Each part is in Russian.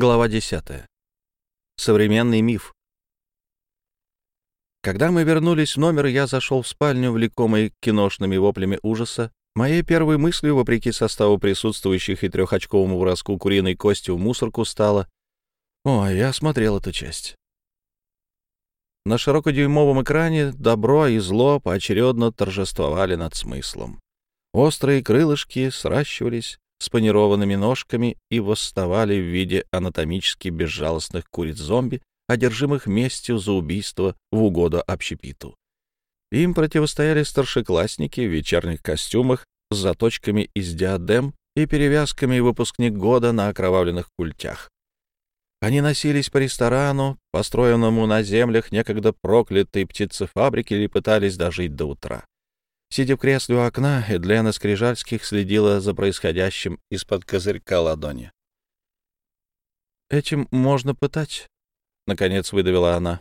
Глава 10. Современный миф. Когда мы вернулись в номер, я зашел в спальню, влекомый киношными воплями ужаса. Моей первой мыслью, вопреки составу присутствующих и трехочковому броску куриной кости в мусорку, стало «О, я смотрел эту часть». На широкодюймовом экране добро и зло поочередно торжествовали над смыслом. Острые крылышки сращивались, с панированными ножками и восставали в виде анатомически безжалостных куриц-зомби, одержимых местью за убийство в угоду общепиту. Им противостояли старшеклассники в вечерних костюмах с заточками из диадем и перевязками выпускник года на окровавленных культях. Они носились по ресторану, построенному на землях некогда проклятой птицефабрики, или пытались дожить до утра. Сидя в кресле у окна, Эдлена Скрижальских следила за происходящим из-под козырька ладони. «Этим можно пытать», — наконец выдавила она.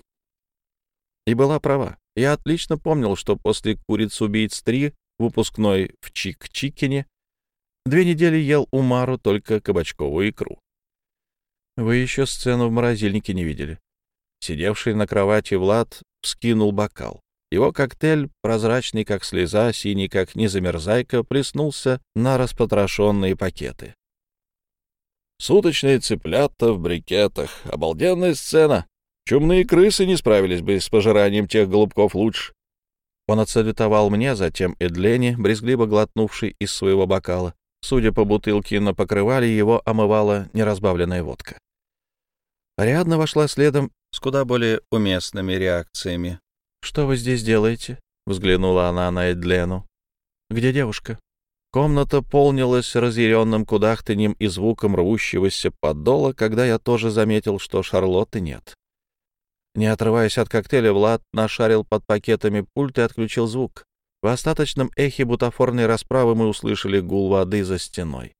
И была права. Я отлично помнил, что после «Куриц убийц 3» выпускной в Чик-Чикине две недели ел Умару только кабачковую икру. Вы еще сцену в морозильнике не видели. Сидевший на кровати Влад вскинул бокал. Его коктейль, прозрачный как слеза, синий как незамерзайка, плеснулся на распотрошенные пакеты. Суточные цыплята в брикетах. Обалденная сцена. Чумные крысы не справились бы с пожиранием тех голубков лучше. Он отсалютовал мне, затем Эдлени, брезгливо глотнувший из своего бокала. Судя по бутылке на покрывале, его омывала неразбавленная водка. Ариадна вошла следом с куда более уместными реакциями. «Что вы здесь делаете?» — взглянула она на Эдлену. «Где девушка?» Комната полнилась разъяренным кудахтаньем и звуком рвущегося подола, когда я тоже заметил, что Шарлотты нет. Не отрываясь от коктейля, Влад нашарил под пакетами пульт и отключил звук. В остаточном эхе бутафорной расправы мы услышали гул воды за стеной.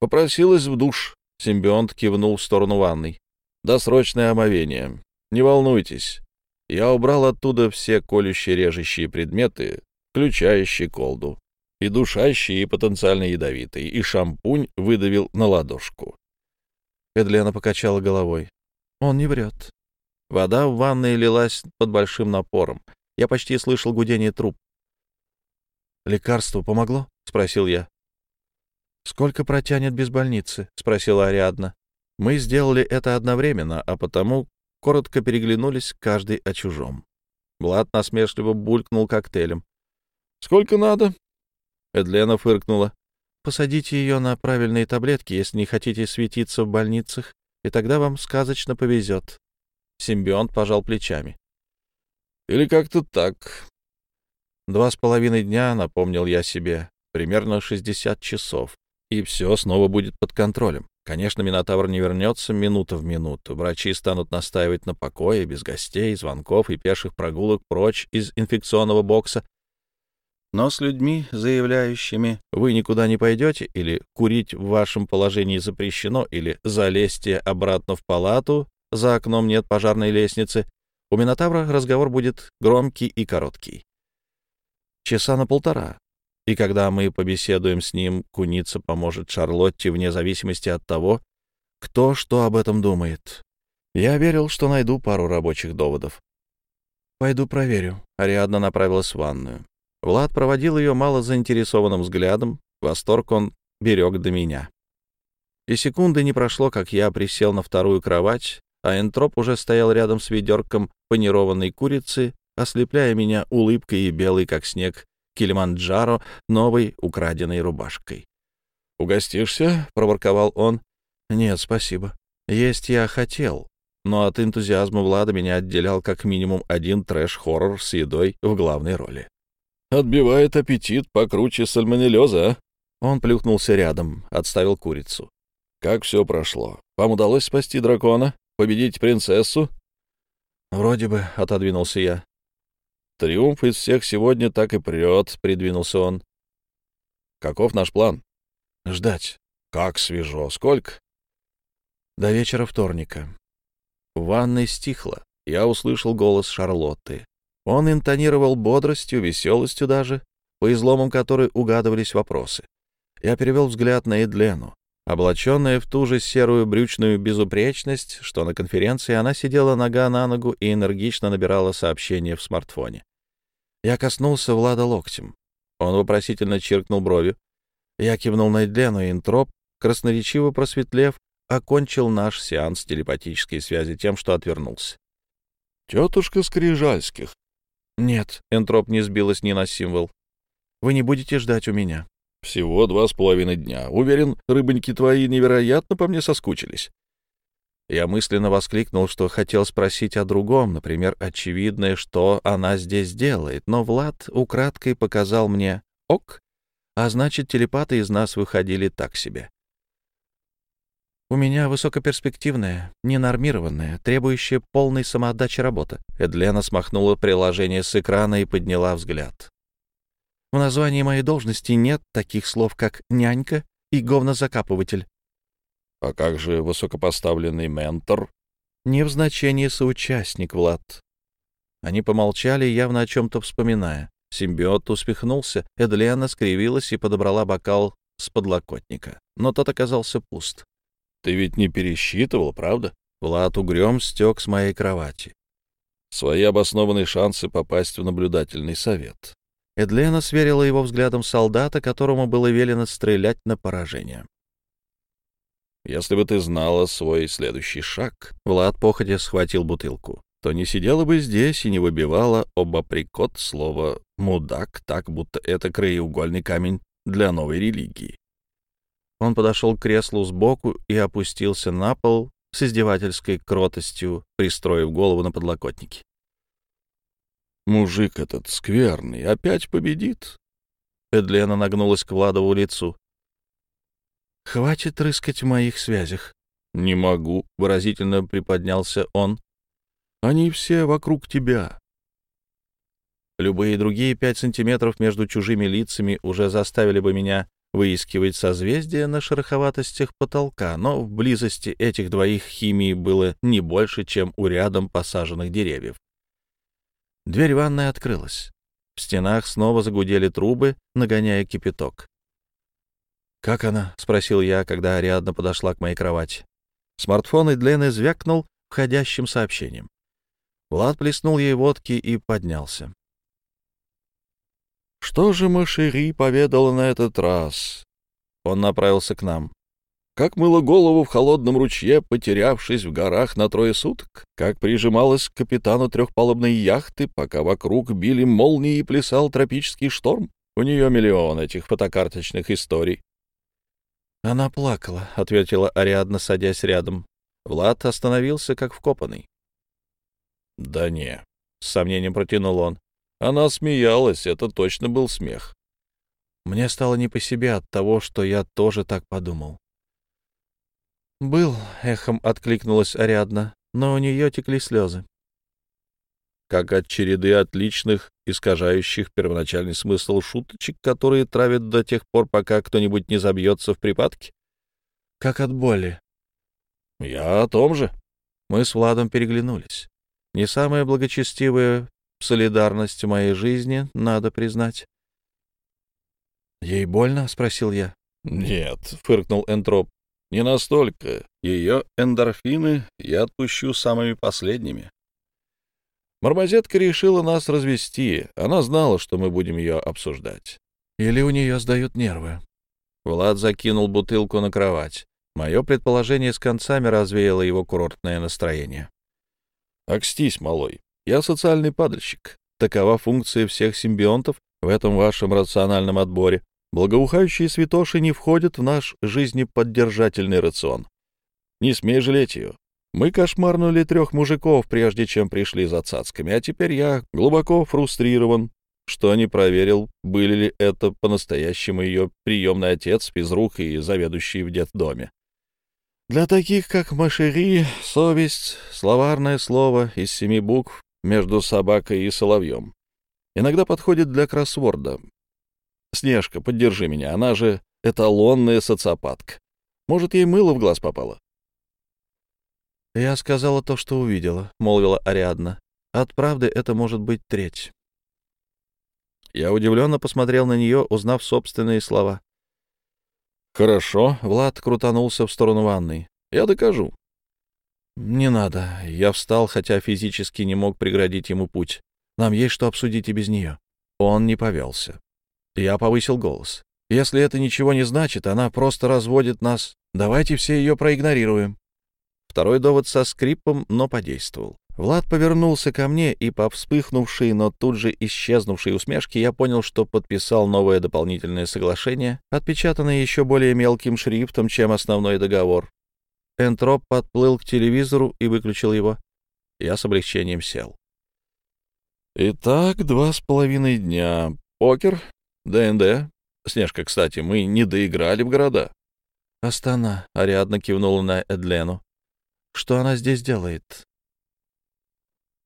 «Попросилась в душ», — симбионт кивнул в сторону ванной. «Досрочное омовение. Не волнуйтесь, я убрал оттуда все колющие-режущие предметы, включая щеколду, и душащий, и потенциально ядовитый, и шампунь выдавил на ладошку. Эдлена покачала головой. Он не врет. Вода в ванной лилась под большим напором. Я почти слышал гудение труб. «Лекарство помогло?» — спросил я. «Сколько протянет без больницы?» — спросила Ариадна. Мы сделали это одновременно, а потому коротко переглянулись каждый о чужом. Влад насмешливо булькнул коктейлем. «Сколько надо?» Эдлена фыркнула. «Посадите ее на правильные таблетки, если не хотите светиться в больницах, и тогда вам сказочно повезет». Симбионт пожал плечами. «Или как-то так». Два с половиной дня, напомнил я себе, примерно шестьдесят часов, и все снова будет под контролем. Конечно, Минотавр не вернется минута в минуту. Врачи станут настаивать на покое, без гостей, звонков и пеших прогулок прочь из инфекционного бокса. Но с людьми, заявляющими «вы никуда не пойдете» или «курить в вашем положении запрещено» или «залезьте обратно в палату, за окном нет пожарной лестницы», у Минотавра разговор будет громкий и короткий. Часа на полтора, и когда мы побеседуем с ним, куница поможет Шарлотте вне зависимости от того, кто что об этом думает. Я верил, что найду пару рабочих доводов. «Пойду проверю». Ариадна направилась в ванную. Влад проводил ее мало заинтересованным взглядом. Восторг он берег до меня. И секунды не прошло, как я присел на вторую кровать, а Энтроп уже стоял рядом с ведерком панированной курицы, ослепляя меня улыбкой и белый, как снег, Килиманджаро новой украденной рубашкой. «Угостишься?» — проворковал он. «Нет, спасибо. Есть я хотел, но от энтузиазма Влада меня отделял как минимум один трэш-хоррор с едой в главной роли. «Отбивает аппетит покруче сальмонеллеза, а?» Он плюхнулся рядом, отставил курицу. «Как все прошло? Вам удалось спасти дракона? Победить принцессу?» «Вроде бы», — отодвинулся я. Триумф из всех сегодня так и прет, — придвинулся он. Каков наш план? Ждать. Как свежо. Сколько? До вечера вторника. В ванной стихло. Я услышал голос Шарлотты. Он интонировал бодростью, веселостью даже, по изломам которой угадывались вопросы. Я перевел взгляд на Эдлену. Облаченная в ту же серую брючную безупречность, что на конференции, она сидела нога на ногу и энергично набирала сообщения в смартфоне. Я коснулся Влада локтем. Он вопросительно чиркнул бровью. Я кивнул на Эдлену, и Интроп, красноречиво просветлев, окончил наш сеанс телепатической связи тем, что отвернулся. «Тетушка Скрижальских». «Нет», — Энтроп не сбилась ни на символ. «Вы не будете ждать у меня». «Всего два с половиной дня. Уверен, рыбоньки твои невероятно по мне соскучились». Я мысленно воскликнул, что хотел спросить о другом, например, очевидное, что она здесь делает, но Влад украдкой показал мне «ок», а значит, телепаты из нас выходили так себе. У меня высокоперспективная, ненормированная, требующая полной самоотдачи работа. Эдлена смахнула приложение с экрана и подняла взгляд. В названии моей должности нет таких слов, как «нянька» и «говнозакапыватель». А как же высокопоставленный ментор? Не в значении соучастник, Влад. Они помолчали, явно о чем-то вспоминая. Симбиот успехнулся, Эдлена скривилась и подобрала бокал с подлокотника. Но тот оказался пуст. Ты ведь не пересчитывал, правда? Влад угрём стек с моей кровати. Свои обоснованные шансы попасть в наблюдательный совет. Эдлена сверила его взглядом солдата, которому было велено стрелять на поражение. «Если бы ты знала свой следующий шаг...» Влад походя схватил бутылку то не сидела бы здесь и не выбивала об априкот слово «мудак», так будто это краеугольный камень для новой религии. Он подошел к креслу сбоку и опустился на пол с издевательской кротостью, пристроив голову на подлокотники. «Мужик этот скверный опять победит?» Эдлена нагнулась к Владову лицу. «Хватит рыскать в моих связях». «Не могу», — выразительно приподнялся он. «Они все вокруг тебя. Любые другие пять сантиметров между чужими лицами уже заставили бы меня выискивать созвездия на шероховатостях потолка, но в близости этих двоих химии было не больше, чем у рядом посаженных деревьев. Дверь ванной открылась. В стенах снова загудели трубы, нагоняя кипяток. «Как она?» — спросил я, когда Ариадна подошла к моей кровати. Смартфон Эдлены звякнул входящим сообщением. Влад плеснул ей водки и поднялся. Что же Машери поведала на этот раз? Он направился к нам. Как мыло голову в холодном ручье, потерявшись в горах на трое суток? Как прижималась к капитану трехпалубной яхты, пока вокруг били молнии и плясал тропический шторм? У нее миллион этих фотокарточных историй. «Она плакала», — ответила Ариадна, садясь рядом. Влад остановился, как вкопанный. «Да не», — с сомнением протянул он. Она смеялась, это точно был смех. Мне стало не по себе от того, что я тоже так подумал. «Был», — эхом откликнулась Ариадна, но у нее текли слезы. Как от череды отличных, искажающих первоначальный смысл шуточек, которые травят до тех пор, пока кто-нибудь не забьется в припадке? Как от боли. Я о том же. Мы с Владом переглянулись. Не самое благочестивое солидарность в моей жизни, надо признать. «Ей больно?» — спросил я. «Нет», — фыркнул Энтроп, — «не настолько. Ее эндорфины я отпущу самыми последними». Мармозетка решила нас развести. Она знала, что мы будем ее обсуждать. Или у нее сдают нервы. Влад закинул бутылку на кровать. Мое предположение с концами развеяло его курортное настроение. «Окстись, малой. Я социальный падальщик. Такова функция всех симбионтов в этом вашем рациональном отборе. Благоухающие святоши не входят в наш жизнеподдержательный рацион. Не смей жалеть ее. Мы кошмарнули трех мужиков, прежде чем пришли за цацками, а теперь я глубоко фрустрирован, что не проверил, были ли это по-настоящему ее приемный отец, физрук и заведующий в детдоме. Для таких, как Машери, совесть — словарное слово из семи букв, между собакой и соловьем. Иногда подходит для кроссворда. Снежка, поддержи меня, она же эталонная социопатка. Может, ей мыло в глаз попало? «Я сказала то, что увидела», — молвила Ариадна. «От правды это может быть треть». Я удивленно посмотрел на нее, узнав собственные слова. «Хорошо», — Влад крутанулся в сторону ванной. «Я докажу». «Не надо». Я встал, хотя физически не мог преградить ему путь. «Нам есть что обсудить и без нее». Он не повелся. Я повысил голос. «Если это ничего не значит, она просто разводит нас. Давайте все ее проигнорируем». Второй довод со скрипом, но подействовал. Влад повернулся ко мне, и по вспыхнувшей, но тут же исчезнувшей усмешке я понял, что подписал новое дополнительное соглашение, отпечатанное еще более мелким шрифтом, чем основной договор. Энтроп подплыл к телевизору и выключил его. Я с облегчением сел. Итак, два с половиной дня. Покер, ДНД. Снежка, кстати, мы не доиграли в города. Астана, Ариадна кивнула на Эдлену. Что она здесь делает?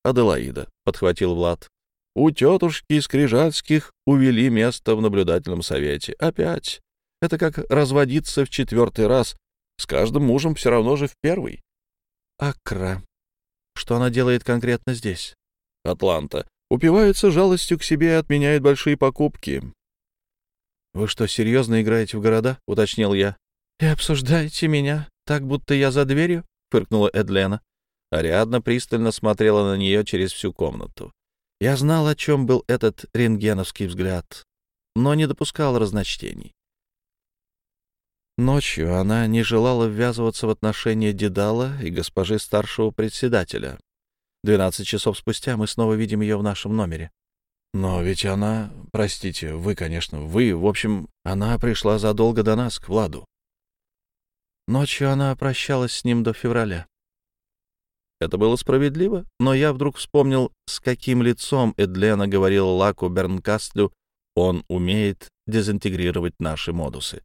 Аделаида, подхватил Влад. У тетушки Скрижальских увели место в наблюдательном совете. Опять. Это как разводиться в четвертый раз. С каждым мужем все равно же в первый. Акра. Что она делает конкретно здесь? Атланта. Упивается жалостью к себе и отменяет большие покупки. «Вы что, серьезно играете в города?» — уточнил я. «И обсуждаете меня, так будто я за дверью?» — фыркнула Эдлена. Ариадна пристально смотрела на нее через всю комнату. Я знал, о чем был этот рентгеновский взгляд, но не допускал разночтений. Ночью она не желала ввязываться в отношения Дедала и госпожи старшего председателя. Двенадцать часов спустя мы снова видим ее в нашем номере. Но ведь она... Простите, вы, конечно, вы... В общем, она пришла задолго до нас, к Владу. Ночью она прощалась с ним до февраля. Это было справедливо, но я вдруг вспомнил, с каким лицом Эдлена говорила Лаку Бернкастлю, он умеет дезинтегрировать наши модусы.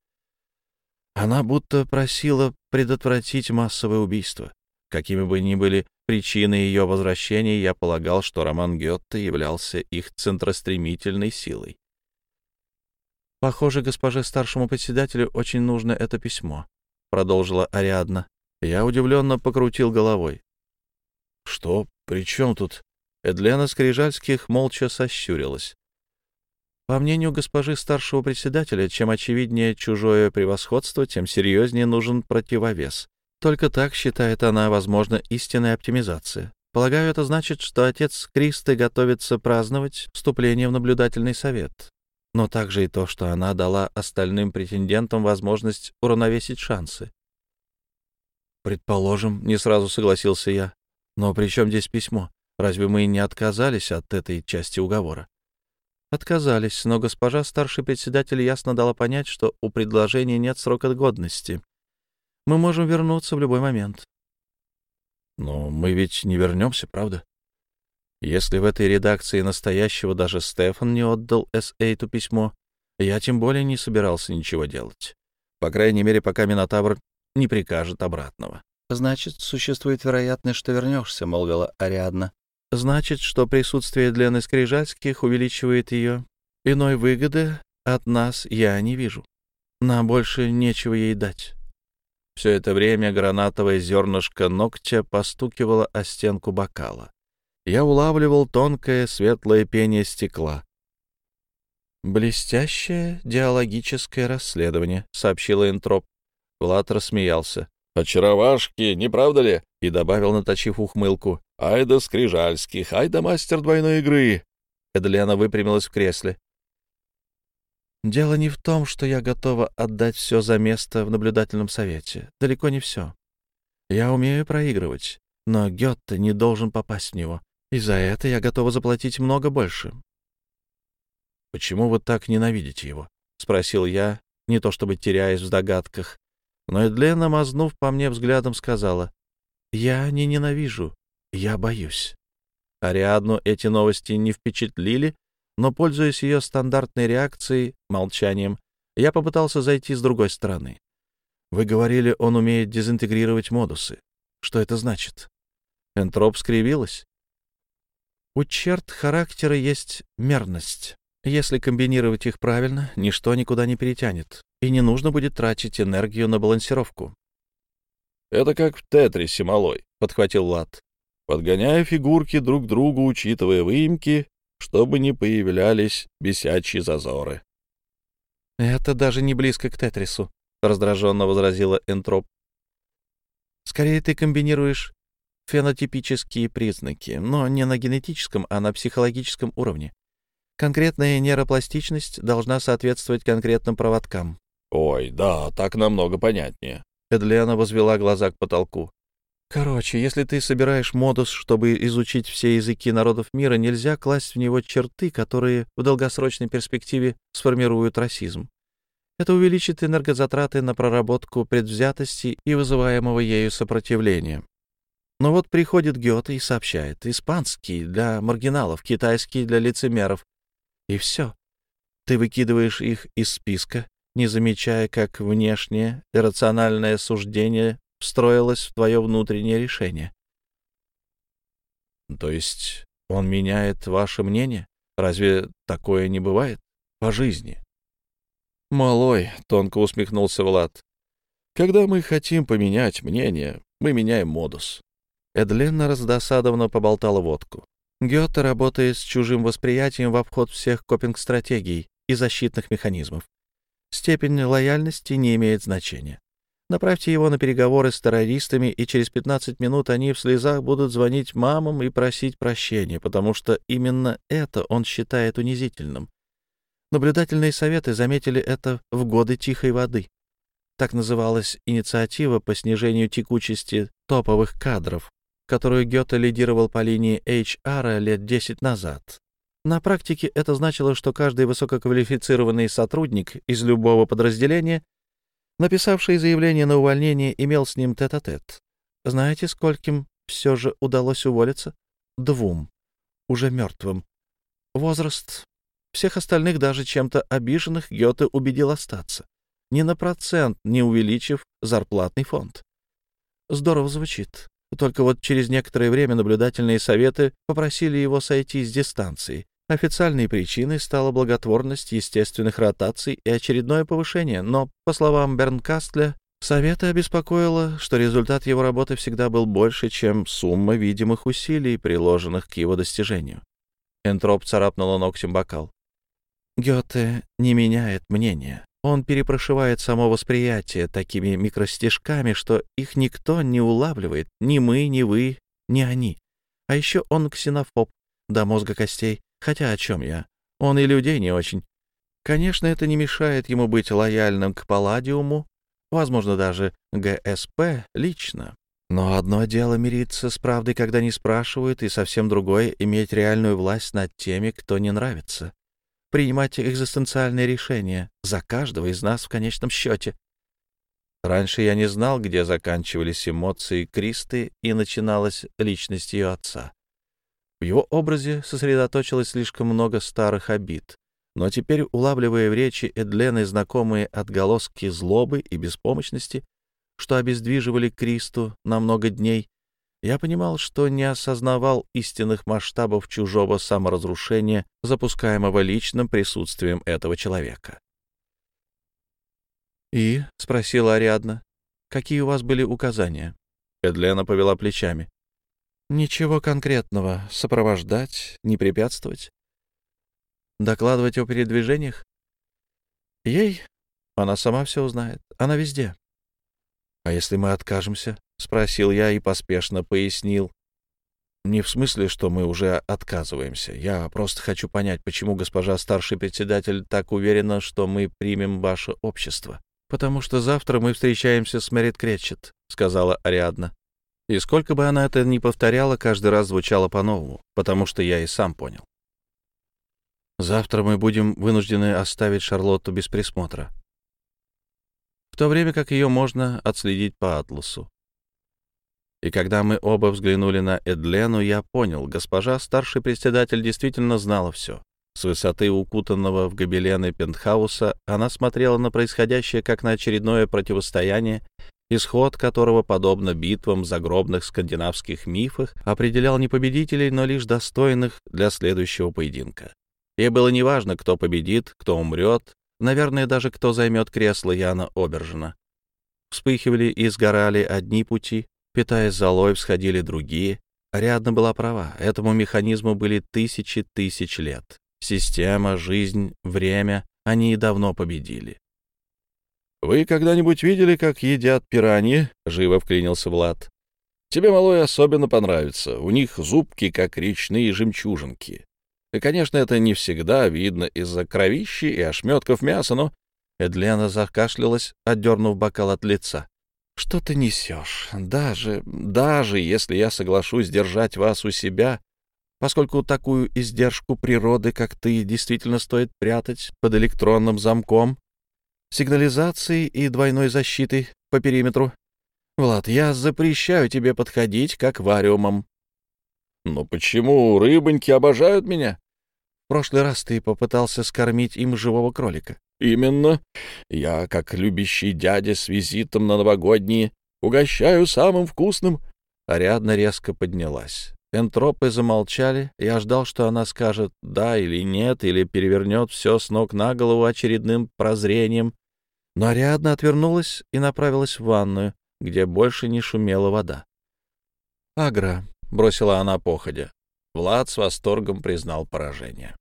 Она будто просила предотвратить массовое убийство. Какими бы ни были причины ее возвращения, я полагал, что роман Гетте являлся их центростремительной силой. «Похоже, госпоже старшему председателю очень нужно это письмо», — продолжила Ариадна. Я удивленно покрутил головой. «Что? При чем тут?» Эдлена Скрижальских молча сощурилась. По мнению госпожи старшего председателя, чем очевиднее чужое превосходство, тем серьезнее нужен противовес. Только так, считает она, возможна истинная оптимизация. Полагаю, это значит, что отец Кристы готовится праздновать вступление в наблюдательный совет. Но также и то, что она дала остальным претендентам возможность уравновесить шансы. «Предположим», — не сразу согласился я. «Но при чем здесь письмо? Разве мы не отказались от этой части уговора?» Отказались, но госпожа старший председатель ясно дала понять, что у предложения нет срока годности, мы можем вернуться в любой момент. Но мы ведь не вернемся, правда? Если в этой редакции настоящего даже Стефан не отдал С.Эйту письмо, я тем более не собирался ничего делать. По крайней мере, пока Минотавр не прикажет обратного. «Значит, существует вероятность, что вернешься», — молвила Ариадна. «Значит, что присутствие Лены Скрижальских увеличивает ее. Иной выгоды от нас я не вижу. Нам больше нечего ей дать». Все это время гранатовое зернышко ногтя постукивало о стенку бокала. Я улавливал тонкое светлое пение стекла. «Блестящее диалогическое расследование», — сообщила Энтроп. Влад рассмеялся. «Очаровашки, не правда ли?» И добавил, наточив ухмылку. «Ай да Скрижальских, ай да мастер двойной игры!» Эдлена выпрямилась в кресле. Дело не в том, что я готова отдать все за место в наблюдательном совете. Далеко не все. Я умею проигрывать, но Гетте не должен попасть в него, и за это я готова заплатить много больше. «Почему вы так ненавидите его?» — спросил я, не то чтобы теряясь в догадках. Но Эдлена, мазнув по мне взглядом, сказала, «Я не ненавижу, я боюсь». Ариадну эти новости не впечатлили, но, пользуясь ее стандартной реакцией, молчанием, я попытался зайти с другой стороны. Вы говорили, он умеет дезинтегрировать модусы. Что это значит? Энтроп скривилась. У черт характера есть мерность. Если комбинировать их правильно, ничто никуда не перетянет, и не нужно будет тратить энергию на балансировку. «Это как в Тетрисе, малой», — подхватил Лад. «Подгоняя фигурки друг к другу, учитывая выемки, чтобы не появлялись бесячие зазоры. «Это даже не близко к Тетрису», — раздраженно возразила Энтроп. «Скорее ты комбинируешь фенотипические признаки, но не на генетическом, а на психологическом уровне. Конкретная нейропластичность должна соответствовать конкретным проводкам». «Ой, да, так намного понятнее». Эдлена возвела глаза к потолку. Короче, если ты собираешь модус, чтобы изучить все языки народов мира, нельзя класть в него черты, которые в долгосрочной перспективе сформируют расизм. Это увеличит энергозатраты на проработку предвзятости и вызываемого ею сопротивления. Но вот приходит Гёте и сообщает, испанский для маргиналов, китайский для лицемеров. И все. Ты выкидываешь их из списка, не замечая, как внешнее иррациональное суждение встроилось в твое внутреннее решение. То есть он меняет ваше мнение? Разве такое не бывает по жизни? Малой, — тонко усмехнулся Влад, — когда мы хотим поменять мнение, мы меняем модус. Эдлена раздосадованно поболтала водку. Гёте работает с чужим восприятием в обход всех копинг-стратегий и защитных механизмов. Степень лояльности не имеет значения. Направьте его на переговоры с террористами, и через 15 минут они в слезах будут звонить мамам и просить прощения, потому что именно это он считает унизительным. Наблюдательные советы заметили это в годы тихой воды. Так называлась инициатива по снижению текучести топовых кадров, которую Гёте лидировал по линии HR лет 10 назад. На практике это значило, что каждый высококвалифицированный сотрудник из любого подразделения Написавший заявление на увольнение имел с ним тет-а-тет. -тет. Знаете, скольким все же удалось уволиться? Двум. Уже мертвым. Возраст. Всех остальных, даже чем-то обиженных, Гёте убедил остаться. Ни на процент не увеличив зарплатный фонд. Здорово звучит. Только вот через некоторое время наблюдательные советы попросили его сойти с дистанции. Официальной причиной стала благотворность естественных ротаций и очередное повышение, но, по словам Бернкастля, Совета обеспокоило, что результат его работы всегда был больше, чем сумма видимых усилий, приложенных к его достижению. Энтроп царапнула ногтем бокал. Гёте не меняет мнение. Он перепрошивает само восприятие такими микростежками, что их никто не улавливает, ни мы, ни вы, ни они. А еще он ксенофоб до мозга костей, Хотя о чем я? Он и людей не очень. Конечно, это не мешает ему быть лояльным к Палладиуму, возможно, даже ГСП лично. Но одно дело мириться с правдой, когда не спрашивают, и совсем другое — иметь реальную власть над теми, кто не нравится. Принимать экзистенциальные решения за каждого из нас в конечном счете. Раньше я не знал, где заканчивались эмоции Кристы и начиналась личность ее отца. В его образе сосредоточилось слишком много старых обид. Но теперь, улавливая в речи Эдлены знакомые отголоски злобы и беспомощности, что обездвиживали Кристу на много дней, я понимал, что не осознавал истинных масштабов чужого саморазрушения, запускаемого личным присутствием этого человека. «И?» — спросила Ариадна. «Какие у вас были указания?» Эдлена повела плечами. Ничего конкретного. Сопровождать, не препятствовать. Докладывать о передвижениях? Ей? Она сама все узнает. Она везде. А если мы откажемся? Спросил я и поспешно пояснил. Не в смысле, что мы уже отказываемся. Я просто хочу понять, почему госпожа старший председатель так уверена, что мы примем ваше общество. Потому что завтра мы встречаемся с Мэрит Кретчет, сказала Ариадна. И сколько бы она это ни повторяла, каждый раз звучало по-новому, потому что я и сам понял. Завтра мы будем вынуждены оставить Шарлотту без присмотра, в то время как ее можно отследить по атласу. И когда мы оба взглянули на Эдлену, я понял, госпожа старший председатель действительно знала все. С высоты укутанного в гобелены пентхауса она смотрела на происходящее как на очередное противостояние исход которого, подобно битвам в загробных скандинавских мифах, определял не победителей, но лишь достойных для следующего поединка. Ей было неважно, кто победит, кто умрет, наверное, даже кто займет кресло Яна Обержина. Вспыхивали и сгорали одни пути, питаясь золой, всходили другие. Рядно была права, этому механизму были тысячи тысяч лет. Система, жизнь, время — они и давно победили. «Вы когда-нибудь видели, как едят пираньи?» — живо вклинился Влад. «Тебе, малой, особенно понравится. У них зубки, как речные жемчужинки. И, конечно, это не всегда видно из-за кровищи и ошметков мяса, но...» Эдлена закашлялась, отдернув бокал от лица. «Что ты несешь? Даже, даже если я соглашусь держать вас у себя, поскольку такую издержку природы, как ты, действительно стоит прятать под электронным замком, сигнализацией и двойной защитой по периметру. Влад, я запрещаю тебе подходить к аквариумам. Но почему рыбоньки обожают меня? В прошлый раз ты попытался скормить им живого кролика. Именно. Я, как любящий дядя с визитом на новогодние, угощаю самым вкусным. Ариадна резко поднялась. Энтропы замолчали. Я ждал, что она скажет «да» или «нет», или перевернет все с ног на голову очередным прозрением. Но Ариадна отвернулась и направилась в ванную, где больше не шумела вода. «Агра», — бросила она походя. Влад с восторгом признал поражение.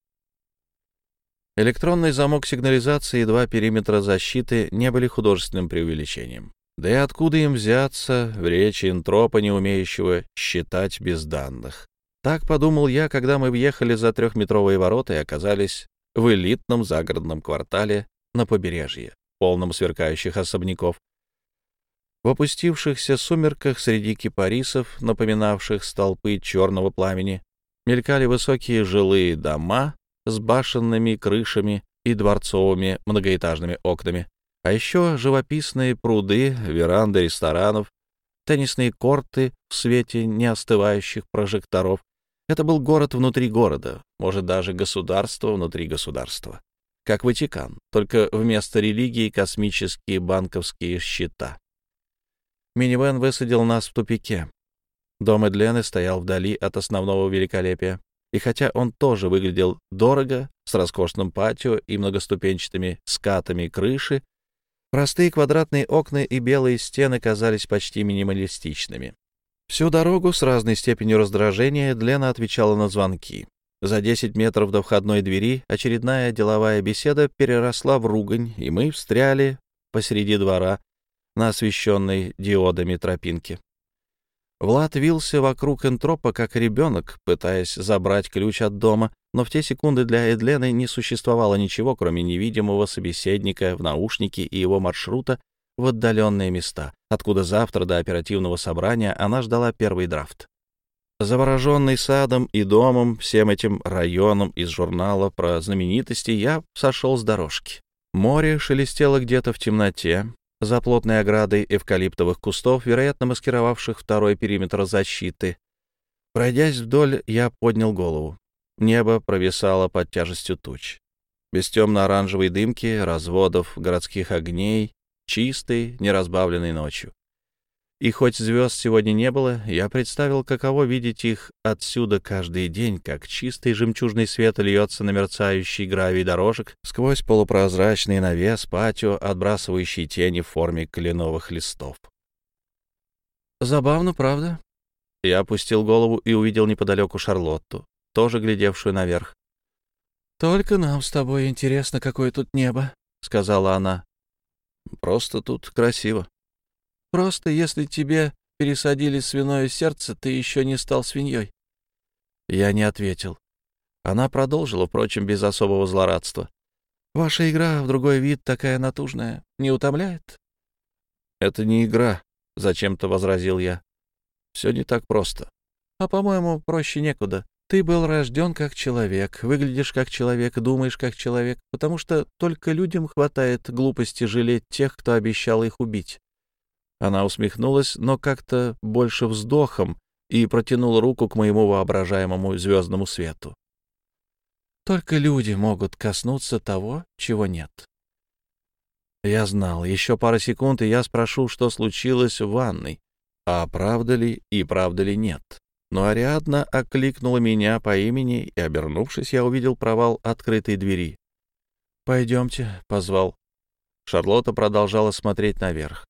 Электронный замок сигнализации и два периметра защиты не были художественным преувеличением. Да и откуда им взяться в речи энтропа, не умеющего считать без данных? Так подумал я, когда мы въехали за трехметровые ворота и оказались в элитном загородном квартале на побережье, полном сверкающих особняков. В опустившихся сумерках среди кипарисов, напоминавших столпы черного пламени, мелькали высокие жилые дома с башенными крышами и дворцовыми многоэтажными окнами. А еще живописные пруды, веранды ресторанов, теннисные корты в свете неостывающих прожекторов. Это был город внутри города, может, даже государство внутри государства. Как Ватикан, только вместо религии космические банковские счета. Минивэн высадил нас в тупике. Дом Эдлены стоял вдали от основного великолепия. И хотя он тоже выглядел дорого, с роскошным патио и многоступенчатыми скатами крыши, Простые квадратные окна и белые стены казались почти минималистичными. Всю дорогу с разной степенью раздражения Длена отвечала на звонки. За 10 метров до входной двери очередная деловая беседа переросла в ругань, и мы встряли посреди двора на освещенной диодами тропинке. Влад вился вокруг энтропа, как ребенок, пытаясь забрать ключ от дома, но в те секунды для Эдлены не существовало ничего, кроме невидимого собеседника в наушнике и его маршрута в отдаленные места, откуда завтра до оперативного собрания она ждала первый драфт. Завороженный садом и домом, всем этим районом из журнала про знаменитости, я сошел с дорожки. Море шелестело где-то в темноте, за плотной оградой эвкалиптовых кустов, вероятно, маскировавших второй периметр защиты. Пройдясь вдоль, я поднял голову. Небо провисало под тяжестью туч. Без темно-оранжевой дымки, разводов, городских огней, чистой, неразбавленной ночью. И хоть звезд сегодня не было, я представил, каково видеть их отсюда каждый день, как чистый жемчужный свет льется на мерцающий гравий дорожек сквозь полупрозрачный навес патио, отбрасывающий тени в форме кленовых листов. Забавно, правда? Я опустил голову и увидел неподалеку Шарлотту, тоже глядевшую наверх. «Только нам с тобой интересно, какое тут небо», — сказала она. «Просто тут красиво», Просто если тебе пересадили свиное сердце, ты еще не стал свиньей. Я не ответил. Она продолжила, впрочем, без особого злорадства. Ваша игра в другой вид такая натужная. Не утомляет? Это не игра, зачем-то возразил я. Все не так просто. А, по-моему, проще некуда. Ты был рожден как человек, выглядишь как человек, думаешь как человек, потому что только людям хватает глупости жалеть тех, кто обещал их убить. Она усмехнулась, но как-то больше вздохом, и протянула руку к моему воображаемому звездному свету. Только люди могут коснуться того, чего нет. Я знал, еще пара секунд, и я спрошу, что случилось в ванной, а правда ли и правда ли нет. Но Ариадна окликнула меня по имени, и, обернувшись, я увидел провал открытой двери. «Пойдемте», — позвал. Шарлотта продолжала смотреть наверх.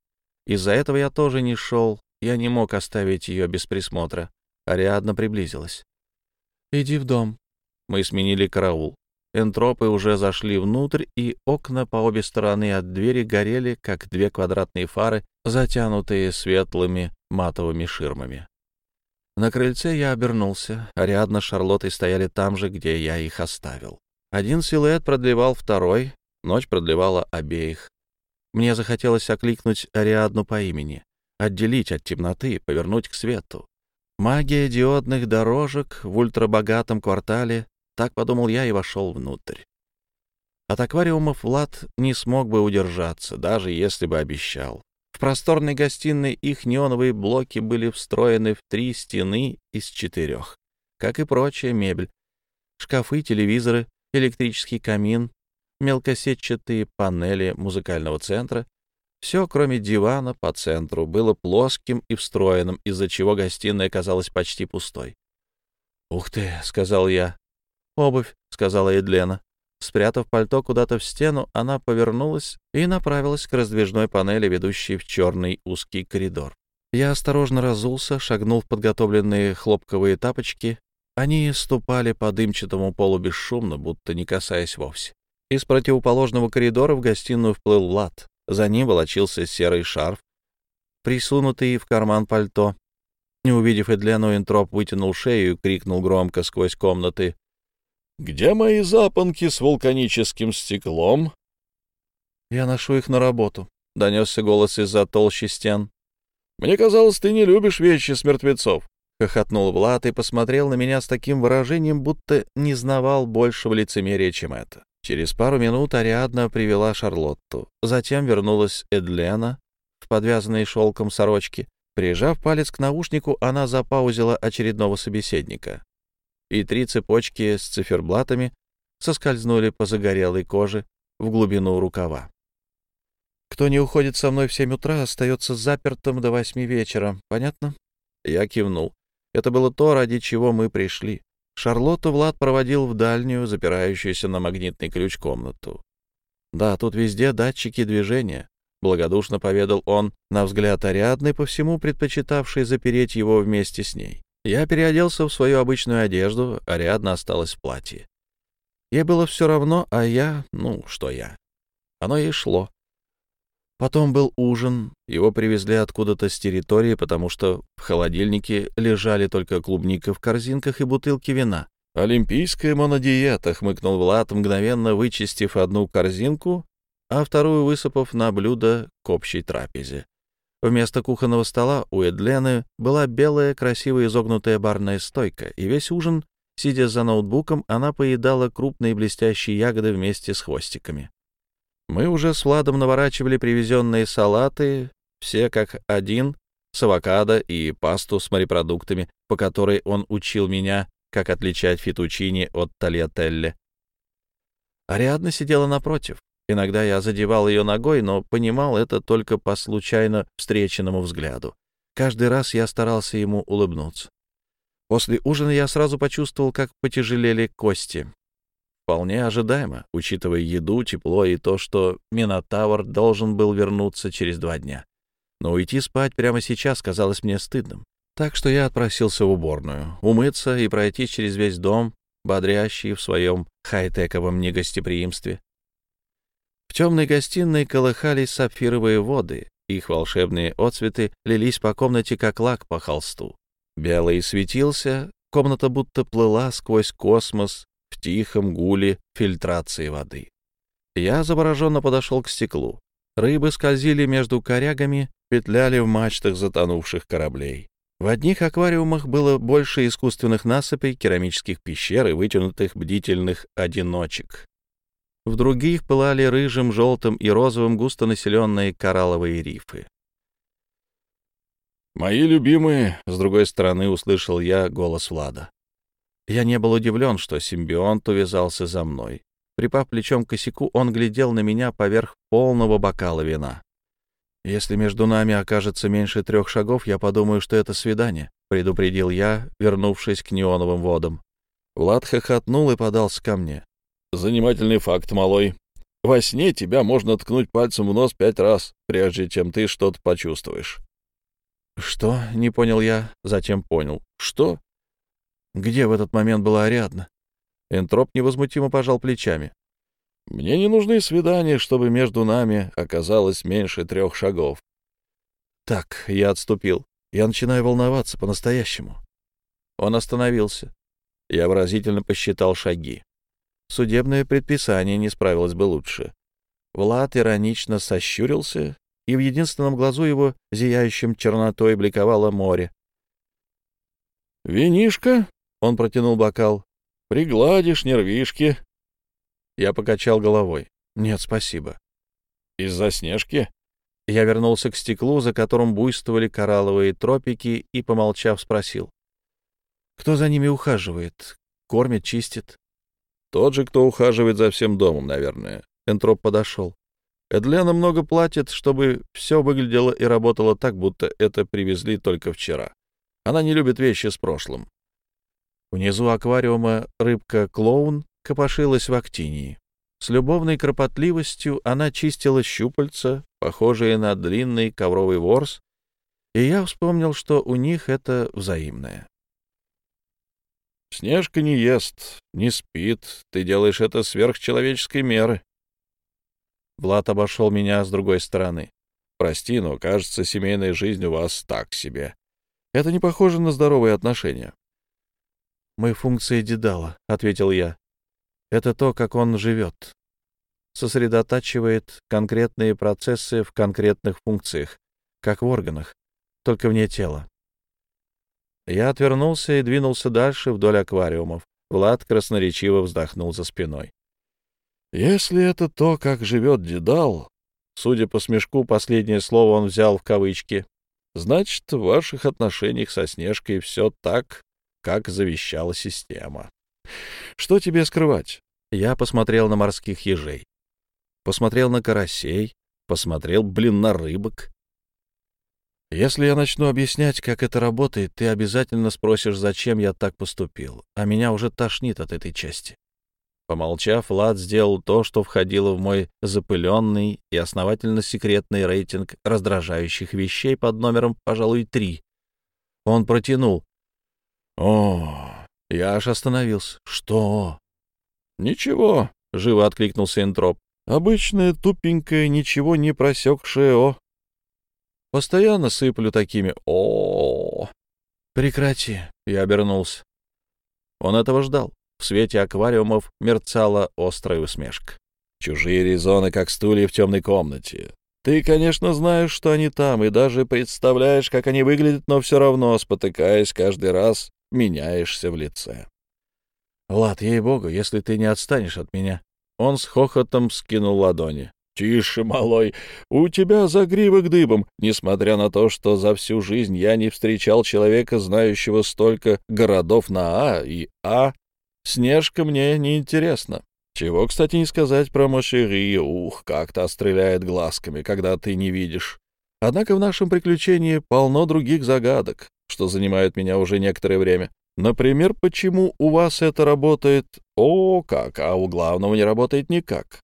Из-за этого я тоже не шел, я не мог оставить ее без присмотра. Ариадна приблизилась. «Иди в дом». Мы сменили караул. энтропы уже зашли внутрь, и окна по обе стороны от двери горели, как две квадратные фары, затянутые светлыми матовыми ширмами. На крыльце я обернулся. Ариадна с Шарлоттой стояли там же, где я их оставил. Один силуэт продлевал второй, ночь продлевала обеих. Мне захотелось окликнуть Ариадну по имени, отделить от темноты, повернуть к свету. Магия диодных дорожек в ультрабогатом квартале, так подумал я и вошел внутрь. От аквариумов Влад не смог бы удержаться, даже если бы обещал. В просторной гостиной их неоновые блоки были встроены в три стены из четырех, как и прочая мебель. Шкафы, телевизоры, электрический камин, мелкосетчатые панели музыкального центра. Все, кроме дивана по центру, было плоским и встроенным, из-за чего гостиная казалась почти пустой. «Ух ты!» — сказал я. «Обувь», — сказала Эдлена. Спрятав пальто куда-то в стену, она повернулась и направилась к раздвижной панели, ведущей в черный узкий коридор. Я осторожно разулся, шагнул в подготовленные хлопковые тапочки. Они ступали по дымчатому полу бесшумно, будто не касаясь вовсе. Из противоположного коридора в гостиную вплыл Влад. За ним волочился серый шарф, присунутый в карман пальто. Не увидев Эдлену, Энтроп вытянул шею и крикнул громко сквозь комнаты. Где мои запонки с вулканическим стеклом? Я ношу их на работу, — донесся голос из-за толщи стен. Мне казалось, ты не любишь вещи с мертвецов. — хохотнул Влад и посмотрел на меня с таким выражением, будто не знавал большего лицемерия, чем это. Через пару минут Ариадна привела Шарлотту. Затем вернулась Эдлена в подвязанной шелком сорочке. Прижав палец к наушнику, она запаузила очередного собеседника и три цепочки с циферблатами соскользнули по загорелой коже в глубину рукава. «Кто не уходит со мной в семь утра, остается запертым до восьми вечера. Понятно?» Я кивнул. Это было то, ради чего мы пришли. Шарлотту Влад проводил в дальнюю, запирающуюся на магнитный ключ комнату. «Да, тут везде датчики движения», — благодушно поведал он, на взгляд Ариадны, по всему предпочитавший запереть его вместе с ней. Я переоделся в свою обычную одежду, Ариадна осталась в платье. Ей было все равно, а я... Ну, что я? Оно ей шло. Потом был ужин, его привезли откуда-то с территории, потому что в холодильнике лежали только клубника в корзинках и бутылки вина. «Олимпийская монодиета», — хмыкнул Влад, мгновенно вычистив одну корзинку, а вторую высыпав на блюдо к общей трапезе. Вместо кухонного стола у Эдлены была белая, красивая изогнутая барная стойка, и весь ужин, сидя за ноутбуком, она поедала крупные блестящие ягоды вместе с хвостиками. Мы уже с Владом наворачивали привезенные салаты, все как один, с авокадо и пасту с морепродуктами, по которой он учил меня, как отличать фетучини от тольятелле. Ариадна сидела напротив, Иногда я задевал ее ногой, но понимал это только по случайно встреченному взгляду. Каждый раз я старался ему улыбнуться. После ужина я сразу почувствовал, как потяжелели кости. Вполне ожидаемо, учитывая еду, тепло и то, что Минотавр должен был вернуться через два дня. Но уйти спать прямо сейчас казалось мне стыдным. Так что я отпросился в уборную, умыться и пройти через весь дом, бодрящий в своем хай-тековом негостеприимстве. В темной гостиной колыхались сапфировые воды, их волшебные отцветы лились по комнате, как лак по холсту. Белый светился, комната будто плыла сквозь космос в тихом гуле фильтрации воды. Я завороженно подошел к стеклу. Рыбы скользили между корягами, петляли в мачтах затонувших кораблей. В одних аквариумах было больше искусственных насыпей, керамических пещер и вытянутых бдительных одиночек в других пылали рыжим, желтым и розовым густонаселенные коралловые рифы. «Мои любимые!» — с другой стороны услышал я голос Влада. Я не был удивлен, что симбионт увязался за мной. Припав плечом к косяку, он глядел на меня поверх полного бокала вина. «Если между нами окажется меньше трех шагов, я подумаю, что это свидание», — предупредил я, вернувшись к неоновым водам. Влад хохотнул и подался ко мне. Занимательный факт, малой. Во сне тебя можно ткнуть пальцем в нос пять раз, прежде чем ты что-то почувствуешь. Что? Не понял я, затем понял. Что? Где в этот момент была Ариадна? Энтроп невозмутимо пожал плечами. «Мне не нужны свидания, чтобы между нами оказалось меньше трех шагов». «Так, я отступил. Я начинаю волноваться по-настоящему». Он остановился. Я выразительно посчитал шаги. Судебное предписание не справилось бы лучше. Влад иронично сощурился, и в единственном глазу его зияющим чернотой бликовало море. «Винишка?» — он протянул бокал. «Пригладишь нервишки». Я покачал головой. «Нет, спасибо». «Из-за снежки?» Я вернулся к стеклу, за которым буйствовали коралловые тропики, и, помолчав, спросил. «Кто за ними ухаживает? Кормит, чистит?» «Тот же, кто ухаживает за всем домом, наверное». Энтроп подошел. Эдлена много платит, чтобы все выглядело и работало так, будто это привезли только вчера. Она не любит вещи с прошлым. Внизу аквариума рыбка-клоун копошилась в актинии. С любовной кропотливостью она чистила щупальца, похожие на длинный ковровый ворс, и я вспомнил, что у них это взаимное. «Снежка не ест, не спит. Ты делаешь это сверхчеловеческой меры». Влад обошел меня с другой стороны. «Прости, но, кажется, семейная жизнь у вас так себе. Это не похоже на здоровые отношения. «Мы функции Дедала», — ответил я. «Это то, как он живет. Сосредотачивает конкретные процессы в конкретных функциях, как в органах, только вне тела». Я отвернулся и двинулся дальше вдоль аквариумов. Влад красноречиво вздохнул за спиной. «Если это то, как живет Дедал...» Судя по смешку, последнее слово он взял в кавычки. Значит, в ваших отношениях со Снежкой все так, как завещала система. Что тебе скрывать? Я посмотрел на морских ежей, посмотрел на карасей, посмотрел, блин, на рыбок. Если я начну объяснять, как это работает, ты обязательно спросишь, зачем я так поступил, а меня уже тошнит от этой части. Помолчав, Влад сделал то, что входило в мой запыленный и основательно секретный рейтинг раздражающих вещей под номером, пожалуй, три. Он протянул. «О!» Я аж остановился. «Что?» «Ничего», — живо откликнулся Энтроп. «Обычное тупенькое, ничего не просекшее «о». Постоянно сыплю такими «о». «Прекрати», — я обернулся. Он этого ждал. В свете аквариумов мерцала острая усмешка. Чужие резоны, как стулья в темной комнате. Ты, конечно, знаешь, что они там, и даже представляешь, как они выглядят, но все равно, спотыкаясь каждый раз, меняешься в лице. Влад, ей-богу, если ты не отстанешь от меня. Он с хохотом скинул ладони. «Тише, малой, у тебя загривок дыбом, несмотря на то, что за всю жизнь я не встречал человека, знающего столько городов на А, и А Снежка мне не интересна. Чего, кстати, не сказать про Мошери. Ух, как та стреляет глазками, когда ты не видишь. Однако в нашем приключении полно других загадок, что занимают меня уже некоторое время. Например, почему у вас это работает о как, а у главного не работает никак?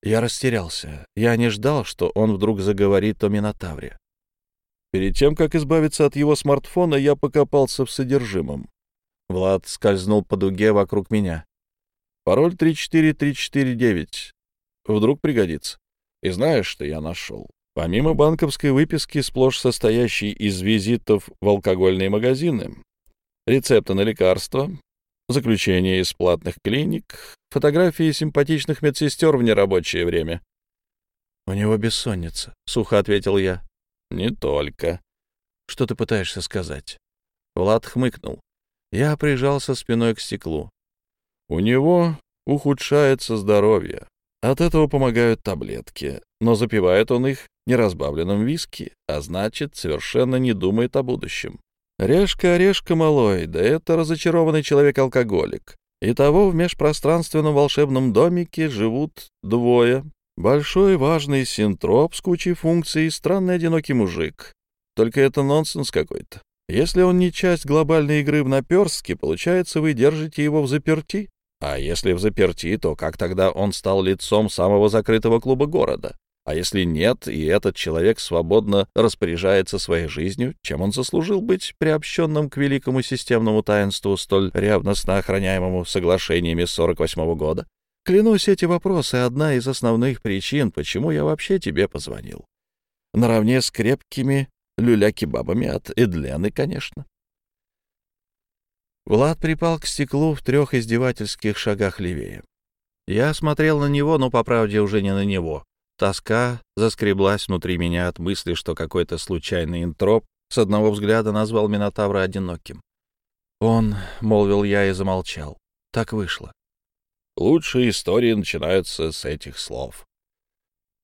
Я растерялся. Я не ждал, что он вдруг заговорит о Минотавре. Перед тем, как избавиться от его смартфона, я покопался в содержимом. Влад скользнул по дуге вокруг меня. Пароль 34349. Вдруг пригодится. И знаешь, что я нашел? Помимо банковской выписки, сплошь состоящей из визитов в алкогольные магазины, рецепты на лекарства, заключения из платных клиник, фотографии симпатичных медсестер в нерабочее время. — У него бессонница, — сухо ответил я. — Не только. — Что ты пытаешься сказать? Влад хмыкнул. Я прижался спиной к стеклу. У него ухудшается здоровье. От этого помогают таблетки, но запивает он их неразбавленным виски, а значит, совершенно не думает о будущем. Решка орешка малой, да это разочарованный человек-алкоголик. И того в межпространственном волшебном домике живут двое. Большой важный синтроп с кучей функций и странный одинокий мужик. Только это нонсенс какой-то. Если он не часть глобальной игры в наперстке, получается, вы держите его в заперти. А если в заперти, то как тогда он стал лицом самого закрытого клуба города? А если нет, и этот человек свободно распоряжается своей жизнью, чем он заслужил быть приобщенным к великому системному таинству, столь ревностно охраняемому соглашениями 48 -го года? Клянусь, эти вопросы — одна из основных причин, почему я вообще тебе позвонил. Наравне с крепкими люля-кебабами от Эдлены, конечно. Влад припал к стеклу в трех издевательских шагах левее. Я смотрел на него, но, по правде, уже не на него. Тоска заскреблась внутри меня от мысли, что какой-то случайный интроп с одного взгляда назвал Минотавра одиноким. «Он», — молвил я и замолчал. Так вышло. Лучшие истории начинаются с этих слов.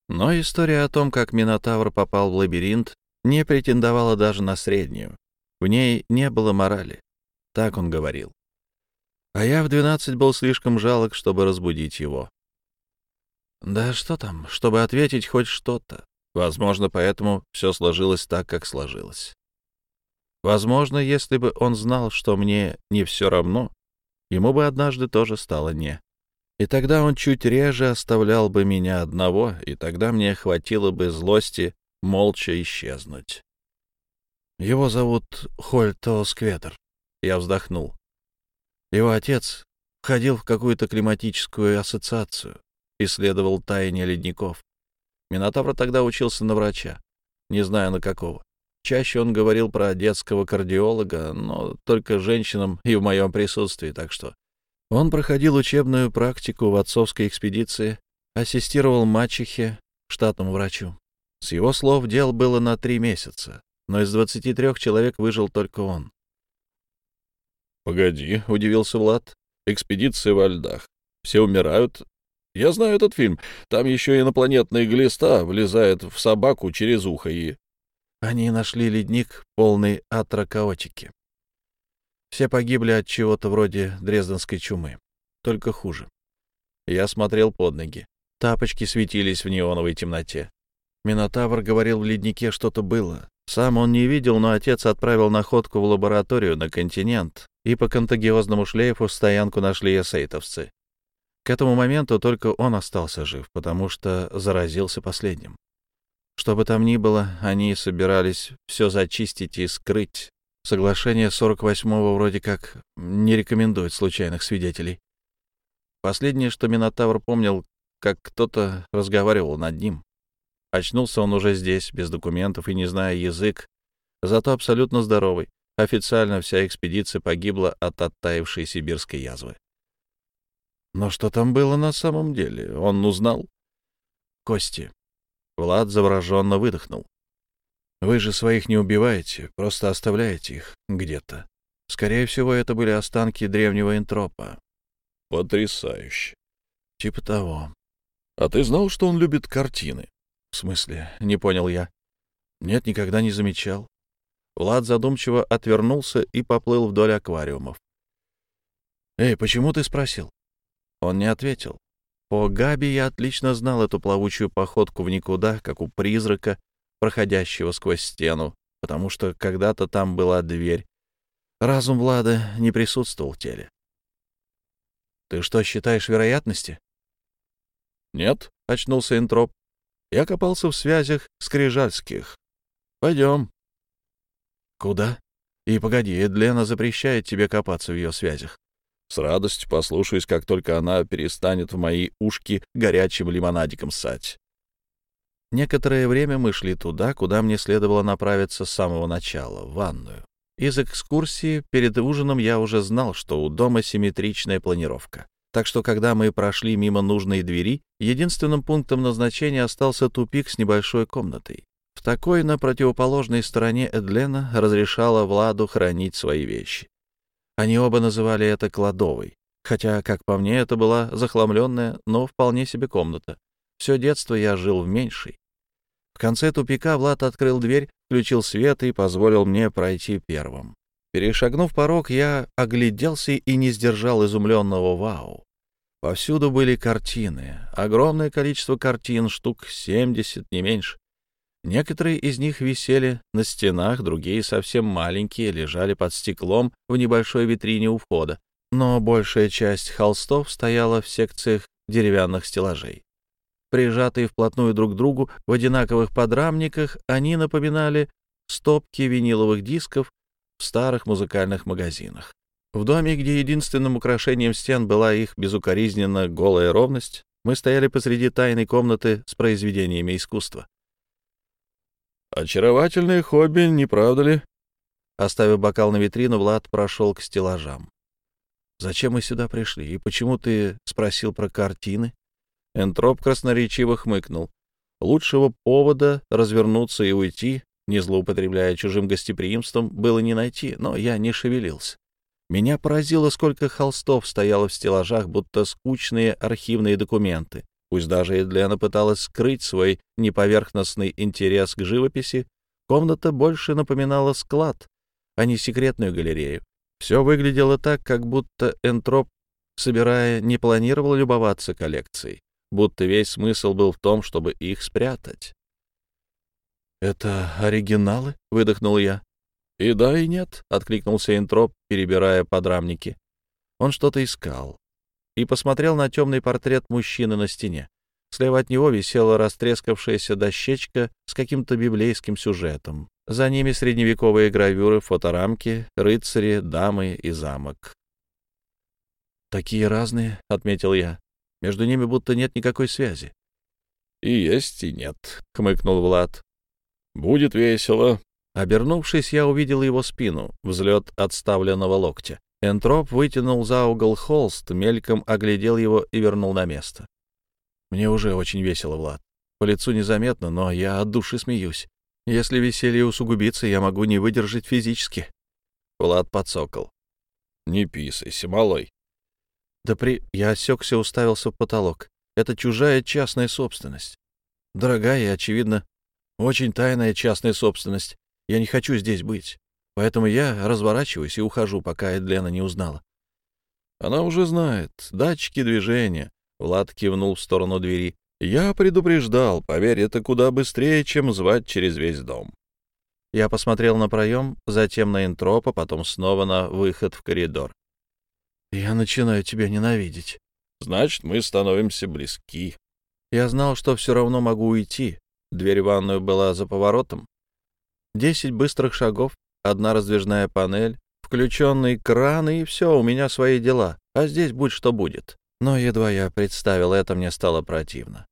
Но история о том, как Минотавр попал в лабиринт, не претендовала даже на среднюю. В ней не было морали. Так он говорил. А я в двенадцать был слишком жалок, чтобы разбудить его. Да что там, чтобы ответить хоть что-то. Возможно, поэтому все сложилось так, как сложилось. Возможно, если бы он знал, что мне не все равно, ему бы однажды тоже стало не. И тогда он чуть реже оставлял бы меня одного, и тогда мне хватило бы злости молча исчезнуть. Его зовут Хольто Скветер. Я вздохнул. Его отец входил в какую-то климатическую ассоциацию исследовал таяние ледников. Минотавр тогда учился на врача, не знаю на какого. Чаще он говорил про детского кардиолога, но только женщинам и в моем присутствии, так что... Он проходил учебную практику в отцовской экспедиции, ассистировал мачехе, штатному врачу. С его слов дел было на три месяца, но из 23 человек выжил только он. «Погоди», — удивился Влад, — «экспедиция во льдах. Все умирают, я знаю этот фильм. Там еще инопланетный глиста влезает в собаку через ухо и... Они нашли ледник, полный атрокаотики. Все погибли от чего-то вроде дрезденской чумы. Только хуже. Я смотрел под ноги. Тапочки светились в неоновой темноте. Минотавр говорил, в леднике что-то было. Сам он не видел, но отец отправил находку в лабораторию на континент, и по контагиозному шлейфу стоянку нашли эсейтовцы. К этому моменту только он остался жив, потому что заразился последним. Что бы там ни было, они собирались все зачистить и скрыть. Соглашение 48-го вроде как не рекомендует случайных свидетелей. Последнее, что Минотавр помнил, как кто-то разговаривал над ним. Очнулся он уже здесь, без документов и не зная язык, зато абсолютно здоровый. Официально вся экспедиция погибла от оттаившей сибирской язвы. Но что там было на самом деле, он узнал? Кости. Влад завороженно выдохнул. Вы же своих не убиваете, просто оставляете их где-то. Скорее всего, это были останки древнего энтропа. Потрясающе. Типа того. А ты знал, что он любит картины? В смысле? Не понял я. Нет, никогда не замечал. Влад задумчиво отвернулся и поплыл вдоль аквариумов. «Эй, почему ты спросил?» Он не ответил. По Габи я отлично знал эту плавучую походку в никуда, как у призрака, проходящего сквозь стену, потому что когда-то там была дверь. Разум Влада не присутствовал в теле. «Ты что, считаешь вероятности?» «Нет», — очнулся Энтроп. «Я копался в связях скрижальских. Пойдем». «Куда?» «И погоди, Эдлена запрещает тебе копаться в ее связях. С радостью послушаюсь, как только она перестанет в мои ушки горячим лимонадиком ссать. Некоторое время мы шли туда, куда мне следовало направиться с самого начала, в ванную. Из экскурсии перед ужином я уже знал, что у дома симметричная планировка. Так что, когда мы прошли мимо нужной двери, единственным пунктом назначения остался тупик с небольшой комнатой. В такой на противоположной стороне Эдлена разрешала Владу хранить свои вещи. Они оба называли это кладовой, хотя, как по мне, это была захламленная, но вполне себе комната. Все детство я жил в меньшей. В конце тупика Влад открыл дверь, включил свет и позволил мне пройти первым. Перешагнув порог, я огляделся и не сдержал изумленного вау. Повсюду были картины, огромное количество картин, штук 70, не меньше. Некоторые из них висели на стенах, другие, совсем маленькие, лежали под стеклом в небольшой витрине у входа, но большая часть холстов стояла в секциях деревянных стеллажей. Прижатые вплотную друг к другу в одинаковых подрамниках, они напоминали стопки виниловых дисков в старых музыкальных магазинах. В доме, где единственным украшением стен была их безукоризненно голая ровность, мы стояли посреди тайной комнаты с произведениями искусства. «Очаровательное хобби, не правда ли?» Оставив бокал на витрину, Влад прошел к стеллажам. «Зачем мы сюда пришли? И почему ты спросил про картины?» Энтроп красноречиво хмыкнул. Лучшего повода развернуться и уйти, не злоупотребляя чужим гостеприимством, было не найти, но я не шевелился. Меня поразило, сколько холстов стояло в стеллажах, будто скучные архивные документы. Пусть даже Эдлена пыталась скрыть свой неповерхностный интерес к живописи, комната больше напоминала склад, а не секретную галерею. Все выглядело так, как будто Энтроп, собирая, не планировал любоваться коллекцией будто весь смысл был в том, чтобы их спрятать. «Это оригиналы?» — выдохнул я. «И да, и нет», — откликнулся Энтроп, перебирая подрамники. Он что-то искал и посмотрел на темный портрет мужчины на стене. Слева от него висела растрескавшаяся дощечка с каким-то библейским сюжетом. За ними средневековые гравюры, фоторамки, рыцари, дамы и замок. «Такие разные», — отметил я. Между ними будто нет никакой связи. — И есть, и нет, — хмыкнул Влад. — Будет весело. Обернувшись, я увидел его спину, взлет отставленного локтя. Энтроп вытянул за угол холст, мельком оглядел его и вернул на место. Мне уже очень весело, Влад. По лицу незаметно, но я от души смеюсь. Если веселье усугубится, я могу не выдержать физически. Влад подсокол. — Не писайся, малой. Да при... Я осекся, уставился в потолок. Это чужая частная собственность. Дорогая и, очевидно, очень тайная частная собственность. Я не хочу здесь быть. Поэтому я разворачиваюсь и ухожу, пока Эдлена не узнала. Она уже знает. Датчики движения. Влад кивнул в сторону двери. Я предупреждал. Поверь, это куда быстрее, чем звать через весь дом. Я посмотрел на проем, затем на энтропа, потом снова на выход в коридор. Я начинаю тебя ненавидеть. Значит, мы становимся близки. Я знал, что все равно могу уйти. Дверь в ванную была за поворотом. Десять быстрых шагов, одна раздвижная панель, включенный кран, и все, у меня свои дела. А здесь будь что будет. Но едва я представил это, мне стало противно.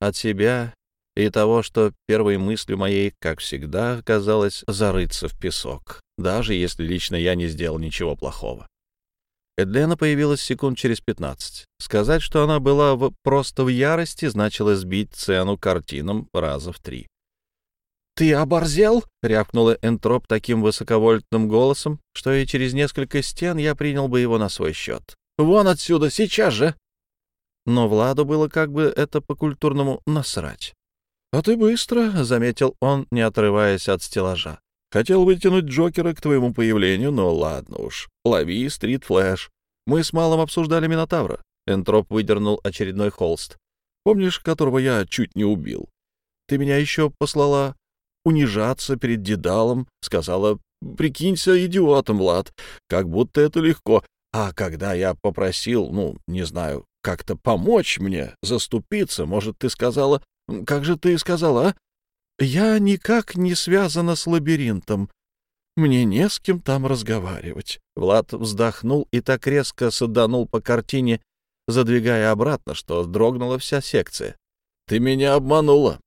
От себя и того, что первой мыслью моей, как всегда, оказалось зарыться в песок, даже если лично я не сделал ничего плохого. Эдлена появилась секунд через пятнадцать. Сказать, что она была в, просто в ярости, значило сбить цену картинам раза в три. «Ты оборзел?» — рявкнула Энтроп таким высоковольтным голосом, что и через несколько стен я принял бы его на свой счет. «Вон отсюда, сейчас же!» Но Владу было как бы это по-культурному насрать. «А ты быстро», — заметил он, не отрываясь от стеллажа. Хотел вытянуть Джокера к твоему появлению, но ладно уж. Лови стрит-флэш. Мы с Малым обсуждали Минотавра. Энтроп выдернул очередной холст. Помнишь, которого я чуть не убил? Ты меня еще послала унижаться перед Дедалом, сказала, прикинься идиотом, Влад, как будто это легко. А когда я попросил, ну, не знаю, как-то помочь мне, заступиться, может, ты сказала... Как же ты сказала, а? Я никак не связана с лабиринтом. Мне не с кем там разговаривать. Влад вздохнул и так резко саданул по картине, задвигая обратно, что дрогнула вся секция. «Ты меня обманула!»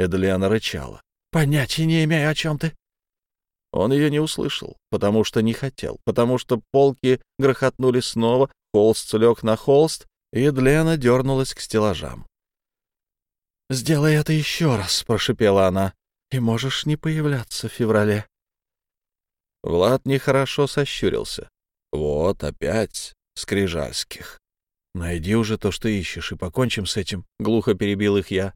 Эдлиана рычала. «Понятия не имею, о чем ты!» Он ее не услышал, потому что не хотел, потому что полки грохотнули снова, холст лег на холст, и Эдлиана дернулась к стеллажам. «Сделай это еще раз», — прошипела она, — «и можешь не появляться в феврале». Влад нехорошо сощурился. «Вот опять скрижальских. Найди уже то, что ищешь, и покончим с этим», — глухо перебил их я.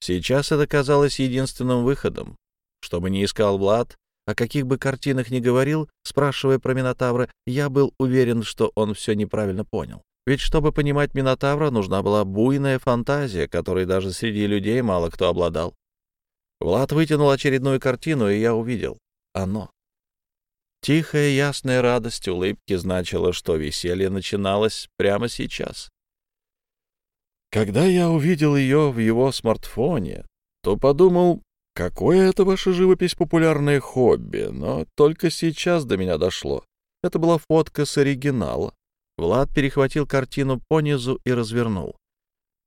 Сейчас это казалось единственным выходом. Чтобы не искал Влад, о каких бы картинах ни говорил, спрашивая про Минотавра, я был уверен, что он все неправильно понял. Ведь чтобы понимать Минотавра, нужна была буйная фантазия, которой даже среди людей мало кто обладал. Влад вытянул очередную картину, и я увидел. Оно. Тихая ясная радость улыбки значила, что веселье начиналось прямо сейчас. Когда я увидел ее в его смартфоне, то подумал, какое это ваша живопись популярное хобби, но только сейчас до меня дошло. Это была фотка с оригинала. Влад перехватил картину понизу и развернул.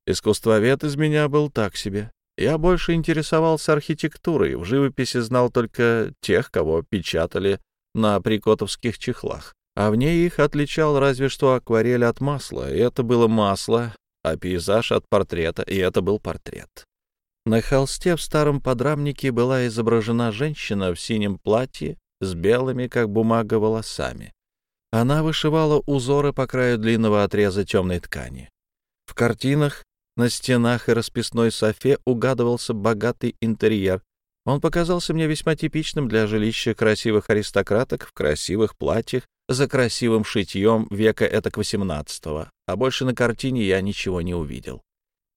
Искусствовед из меня был так себе. Я больше интересовался архитектурой, в живописи знал только тех, кого печатали на прикотовских чехлах. А в ней их отличал разве что акварель от масла, и это было масло, а пейзаж от портрета, и это был портрет. На холсте в старом подрамнике была изображена женщина в синем платье с белыми, как бумага, волосами. Она вышивала узоры по краю длинного отреза темной ткани. В картинах на стенах и расписной софе угадывался богатый интерьер. Он показался мне весьма типичным для жилища красивых аристократок в красивых платьях за красивым шитьем века этак XVIII, а больше на картине я ничего не увидел.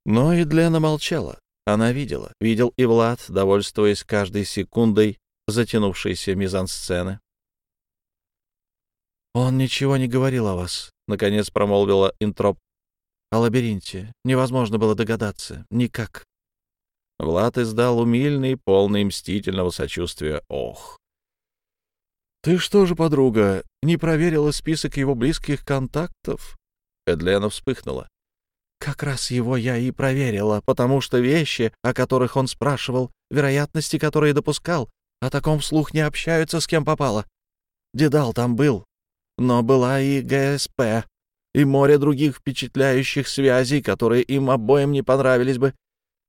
Но и Длена молчала. Она видела. Видел и Влад, довольствуясь каждой секундой затянувшейся мизансцены. «Он ничего не говорил о вас», — наконец промолвила Интроп. «О лабиринте. Невозможно было догадаться. Никак». Влад издал умильный, полный мстительного сочувствия «Ох». «Ты что же, подруга, не проверила список его близких контактов?» Эдлена вспыхнула. «Как раз его я и проверила, потому что вещи, о которых он спрашивал, вероятности, которые допускал, о таком вслух не общаются с кем попало. Дедал там был, но была и ГСП, и море других впечатляющих связей, которые им обоим не понравились бы.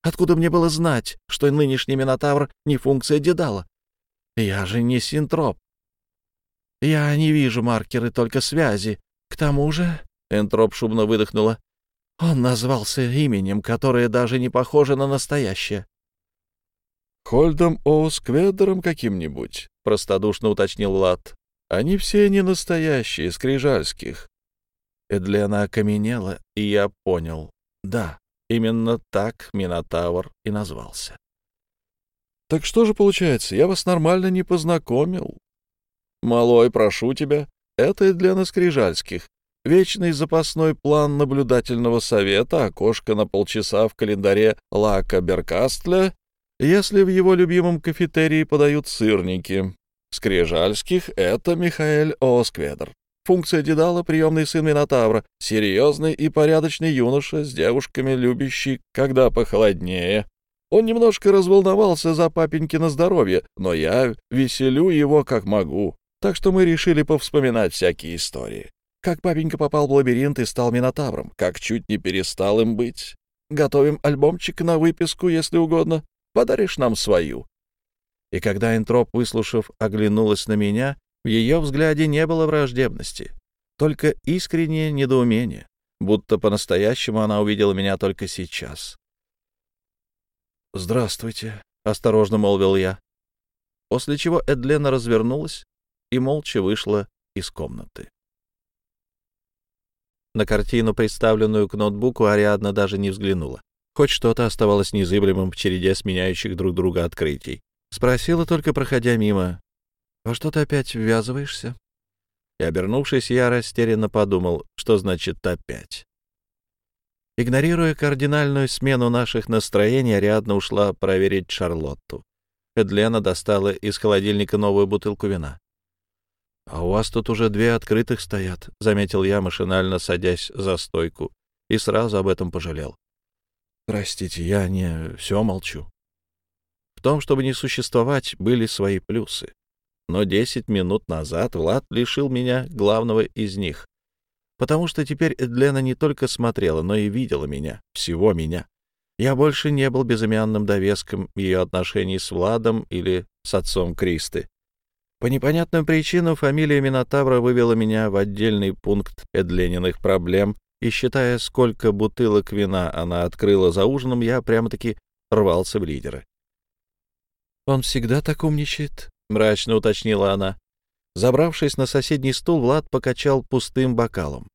Откуда мне было знать, что нынешний Минотавр не функция Дедала? Я же не синтроп. Я не вижу маркеры, только связи. К тому же, — Энтроп шумно выдохнула, — он назвался именем, которое даже не похоже на настоящее. «Хольдом Оускведером каким-нибудь», — простодушно уточнил Лат. «Они все не настоящие, скрижальских». Эдлена окаменела, и я понял. Да, именно так Минотавр и назвался. «Так что же получается, я вас нормально не познакомил?» «Малой, прошу тебя, это и для наскрижальских. Вечный запасной план наблюдательного совета, окошко на полчаса в календаре Лака Беркастля, если в его любимом кафетерии подают сырники. Скрижальских — это Михаэль Оскведр. Функция Дедала — приемный сын Минотавра, серьезный и порядочный юноша с девушками, любящий, когда похолоднее. Он немножко разволновался за папенькино здоровье, но я веселю его как могу. Так что мы решили повспоминать всякие истории. Как папенька попал в лабиринт и стал Минотавром, как чуть не перестал им быть. Готовим альбомчик на выписку, если угодно. Подаришь нам свою». И когда Энтроп, выслушав, оглянулась на меня, в ее взгляде не было враждебности, только искреннее недоумение, будто по-настоящему она увидела меня только сейчас. «Здравствуйте», — осторожно молвил я, после чего Эдлена развернулась и молча вышла из комнаты. На картину, представленную к ноутбуку, Ариадна даже не взглянула. Хоть что-то оставалось незыблемым в череде сменяющих друг друга открытий. Спросила только, проходя мимо, «Во что ты опять ввязываешься?» И, обернувшись, я растерянно подумал, что значит «опять». Игнорируя кардинальную смену наших настроений, Ариадна ушла проверить Шарлотту. Эдлена достала из холодильника новую бутылку вина. «А у вас тут уже две открытых стоят», — заметил я, машинально садясь за стойку, и сразу об этом пожалел. «Простите, я не все молчу». В том, чтобы не существовать, были свои плюсы. Но десять минут назад Влад лишил меня главного из них, потому что теперь Эдлена не только смотрела, но и видела меня, всего меня. Я больше не был безымянным довеском ее отношений с Владом или с отцом Кристы. По непонятным причинам фамилия Минотавра вывела меня в отдельный пункт Эдлениных проблем, и, считая, сколько бутылок вина она открыла за ужином, я прямо-таки рвался в лидеры. «Он всегда так умничает», — мрачно уточнила она. Забравшись на соседний стул, Влад покачал пустым бокалом.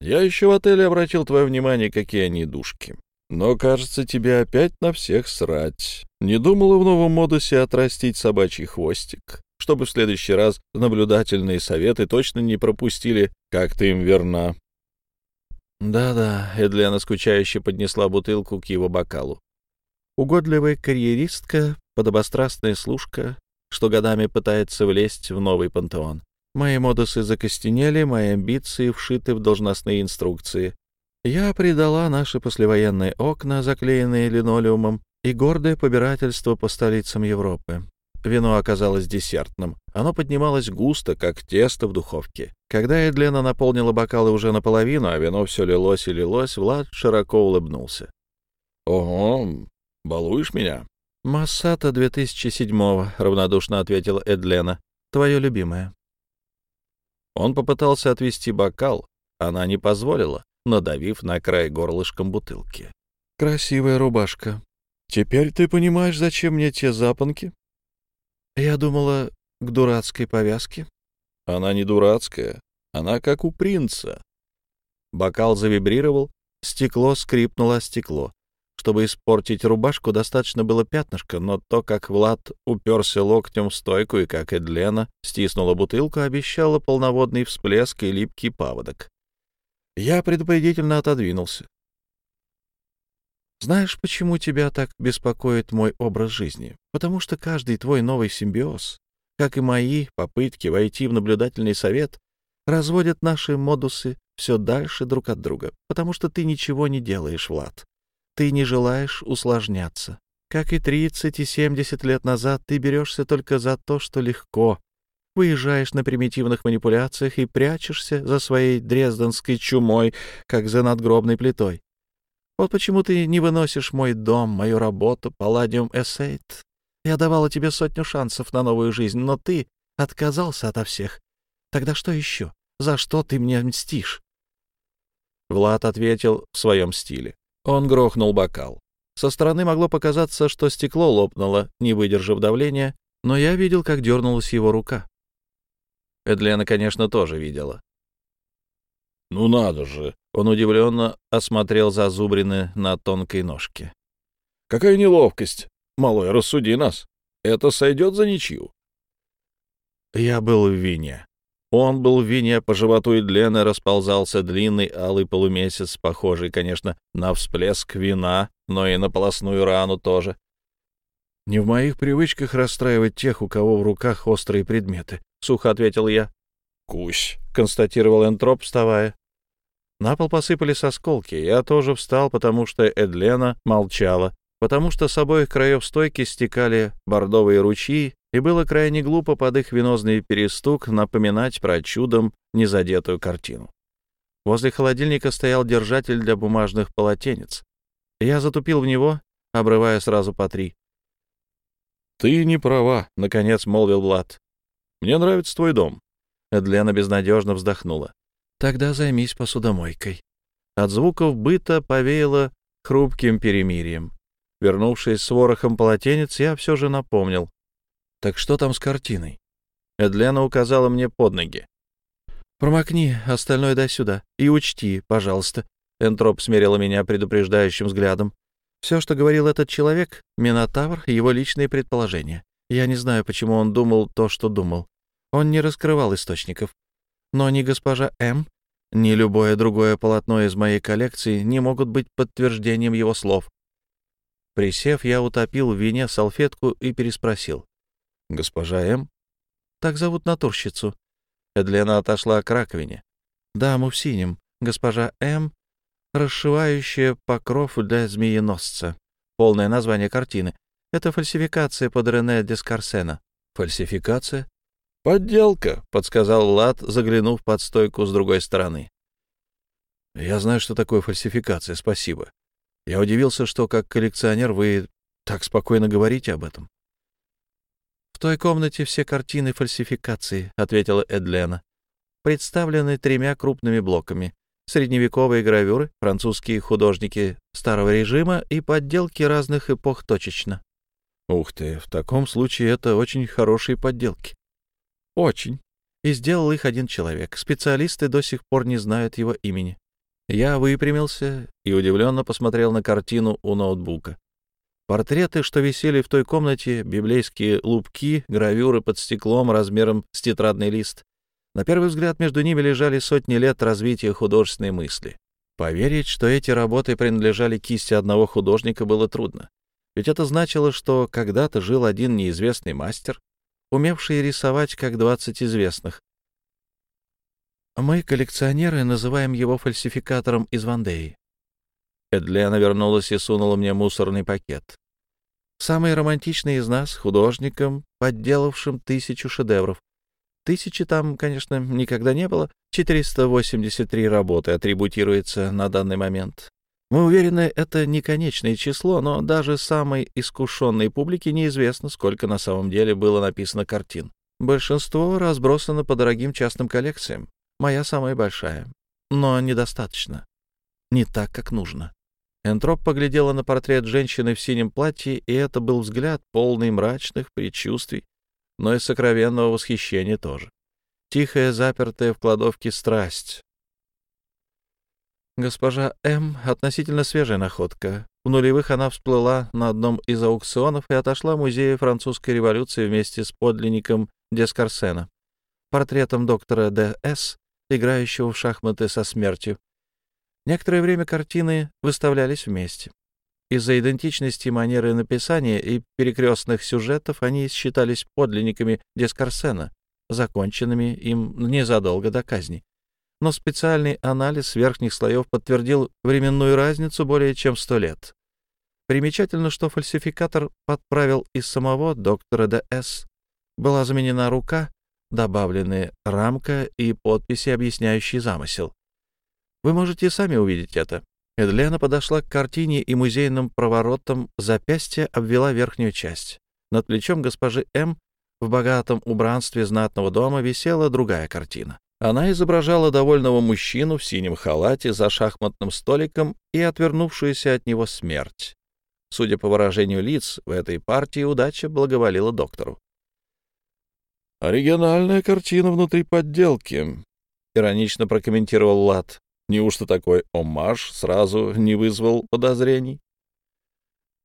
«Я еще в отеле обратил твое внимание, какие они душки. Но, кажется, тебе опять на всех срать. Не думала в новом модусе отрастить собачий хвостик, чтобы в следующий раз наблюдательные советы точно не пропустили, как ты им верна. Да-да, Эдлена скучающе поднесла бутылку к его бокалу. Угодливая карьеристка, подобострастная служка, что годами пытается влезть в новый пантеон. Мои модусы закостенели, мои амбиции вшиты в должностные инструкции. Я предала наши послевоенные окна, заклеенные линолеумом, и гордое побирательство по столицам Европы. Вино оказалось десертным. Оно поднималось густо, как тесто в духовке. Когда Эдлена наполнила бокалы уже наполовину, а вино все лилось и лилось, Влад широко улыбнулся. — Ого, балуешь меня? — Массата 2007-го, — равнодушно ответила Эдлена. — Твое любимое. Он попытался отвести бокал. Она не позволила, надавив на край горлышком бутылки. — Красивая рубашка. Теперь ты понимаешь, зачем мне те запонки? Я думала, к дурацкой повязке. Она не дурацкая. Она как у принца. Бокал завибрировал, стекло скрипнуло о стекло. Чтобы испортить рубашку, достаточно было пятнышко, но то, как Влад уперся локтем в стойку и как Эдлена стиснула бутылку, обещало полноводный всплеск и липкий паводок. Я предупредительно отодвинулся. Знаешь, почему тебя так беспокоит мой образ жизни? Потому что каждый твой новый симбиоз, как и мои попытки войти в наблюдательный совет, разводят наши модусы все дальше друг от друга, потому что ты ничего не делаешь, Влад. Ты не желаешь усложняться. Как и 30 и 70 лет назад, ты берешься только за то, что легко. Выезжаешь на примитивных манипуляциях и прячешься за своей дрезденской чумой, как за надгробной плитой. Вот почему ты не выносишь мой дом, мою работу, Палладиум Эссейт. Я давала тебе сотню шансов на новую жизнь, но ты отказался ото всех. Тогда что еще? За что ты мне мстишь?» Влад ответил в своем стиле. Он грохнул бокал. Со стороны могло показаться, что стекло лопнуло, не выдержав давления, но я видел, как дернулась его рука. Эдлена, конечно, тоже видела. «Ну надо же!» — он удивленно осмотрел зазубрины на тонкой ножке. «Какая неловкость! Малой, рассуди нас. Это сойдет за ничью?» Я был в вине. Он был в вине, по животу и длинно расползался длинный алый полумесяц, похожий, конечно, на всплеск вина, но и на полосную рану тоже. «Не в моих привычках расстраивать тех, у кого в руках острые предметы», — сухо ответил я. «Кусь», — констатировал Энтроп, вставая. На пол посыпались осколки. Я тоже встал, потому что Эдлена молчала, потому что с обоих краев стойки стекали бордовые ручьи, и было крайне глупо под их венозный перестук напоминать про чудом незадетую картину. Возле холодильника стоял держатель для бумажных полотенец. Я затупил в него, обрывая сразу по три. «Ты не права», — наконец молвил Влад. «Мне нравится твой дом». Эдлена безнадежно вздохнула. Тогда займись посудомойкой. От звуков быта повеяло хрупким перемирием. Вернувшись с ворохом полотенец, я все же напомнил. «Так что там с картиной?» Эдлена указала мне под ноги. «Промокни, остальное дай сюда. И учти, пожалуйста». Энтроп смерила меня предупреждающим взглядом. «Все, что говорил этот человек, Минотавр, его личные предположения. Я не знаю, почему он думал то, что думал. Он не раскрывал источников. Но ни госпожа М, ни любое другое полотно из моей коллекции не могут быть подтверждением его слов. Присев, я утопил в вине салфетку и переспросил. «Госпожа М?» «Так зовут натурщицу». Эдлена отошла к раковине. «Даму в синем. Госпожа М. Расшивающая покров для змееносца. Полное название картины. Это фальсификация под Рене Дескарсена». «Фальсификация?» «Подделка», — подсказал Лад, заглянув под стойку с другой стороны. «Я знаю, что такое фальсификация, спасибо. Я удивился, что как коллекционер вы так спокойно говорите об этом». «В той комнате все картины фальсификации», — ответила Эдлена. «Представлены тремя крупными блоками. Средневековые гравюры, французские художники старого режима и подделки разных эпох точечно». «Ух ты, в таком случае это очень хорошие подделки». Очень. И сделал их один человек. Специалисты до сих пор не знают его имени. Я выпрямился и удивленно посмотрел на картину у ноутбука. Портреты, что висели в той комнате, библейские лупки, гравюры под стеклом размером с тетрадный лист. На первый взгляд между ними лежали сотни лет развития художественной мысли. Поверить, что эти работы принадлежали кисти одного художника, было трудно. Ведь это значило, что когда-то жил один неизвестный мастер, умевший рисовать как двадцать известных. Мы, коллекционеры, называем его фальсификатором из Вандеи. Эдлена вернулась и сунула мне мусорный пакет. Самый романтичный из нас, художником, подделавшим тысячу шедевров. Тысячи там, конечно, никогда не было. 483 работы атрибутируется на данный момент. Мы уверены, это не конечное число, но даже самой искушенной публике неизвестно, сколько на самом деле было написано картин. Большинство разбросано по дорогим частным коллекциям. Моя самая большая. Но недостаточно. Не так, как нужно. Энтроп поглядела на портрет женщины в синем платье, и это был взгляд, полный мрачных предчувствий, но и сокровенного восхищения тоже. Тихая, запертая в кладовке страсть. Госпожа М. — относительно свежая находка. В нулевых она всплыла на одном из аукционов и отошла в музей французской революции вместе с подлинником Дескарсена, портретом доктора Д.С., играющего в шахматы со смертью. Некоторое время картины выставлялись вместе. Из-за идентичности манеры написания и перекрестных сюжетов они считались подлинниками Дескарсена, законченными им незадолго до казни. Но специальный анализ верхних слоев подтвердил временную разницу более чем сто лет. Примечательно, что фальсификатор подправил из самого доктора Д.С. Была заменена рука, добавлены рамка и подписи, объясняющие замысел. Вы можете сами увидеть это. Эдлена подошла к картине и музейным проворотом запястья обвела верхнюю часть. Над плечом госпожи М. в богатом убранстве знатного дома висела другая картина. Она изображала довольного мужчину в синем халате за шахматным столиком и отвернувшуюся от него смерть. Судя по выражению лиц, в этой партии удача благоволила доктору. «Оригинальная картина внутри подделки», — иронично прокомментировал Лат. Неужто такой омаж сразу не вызвал подозрений?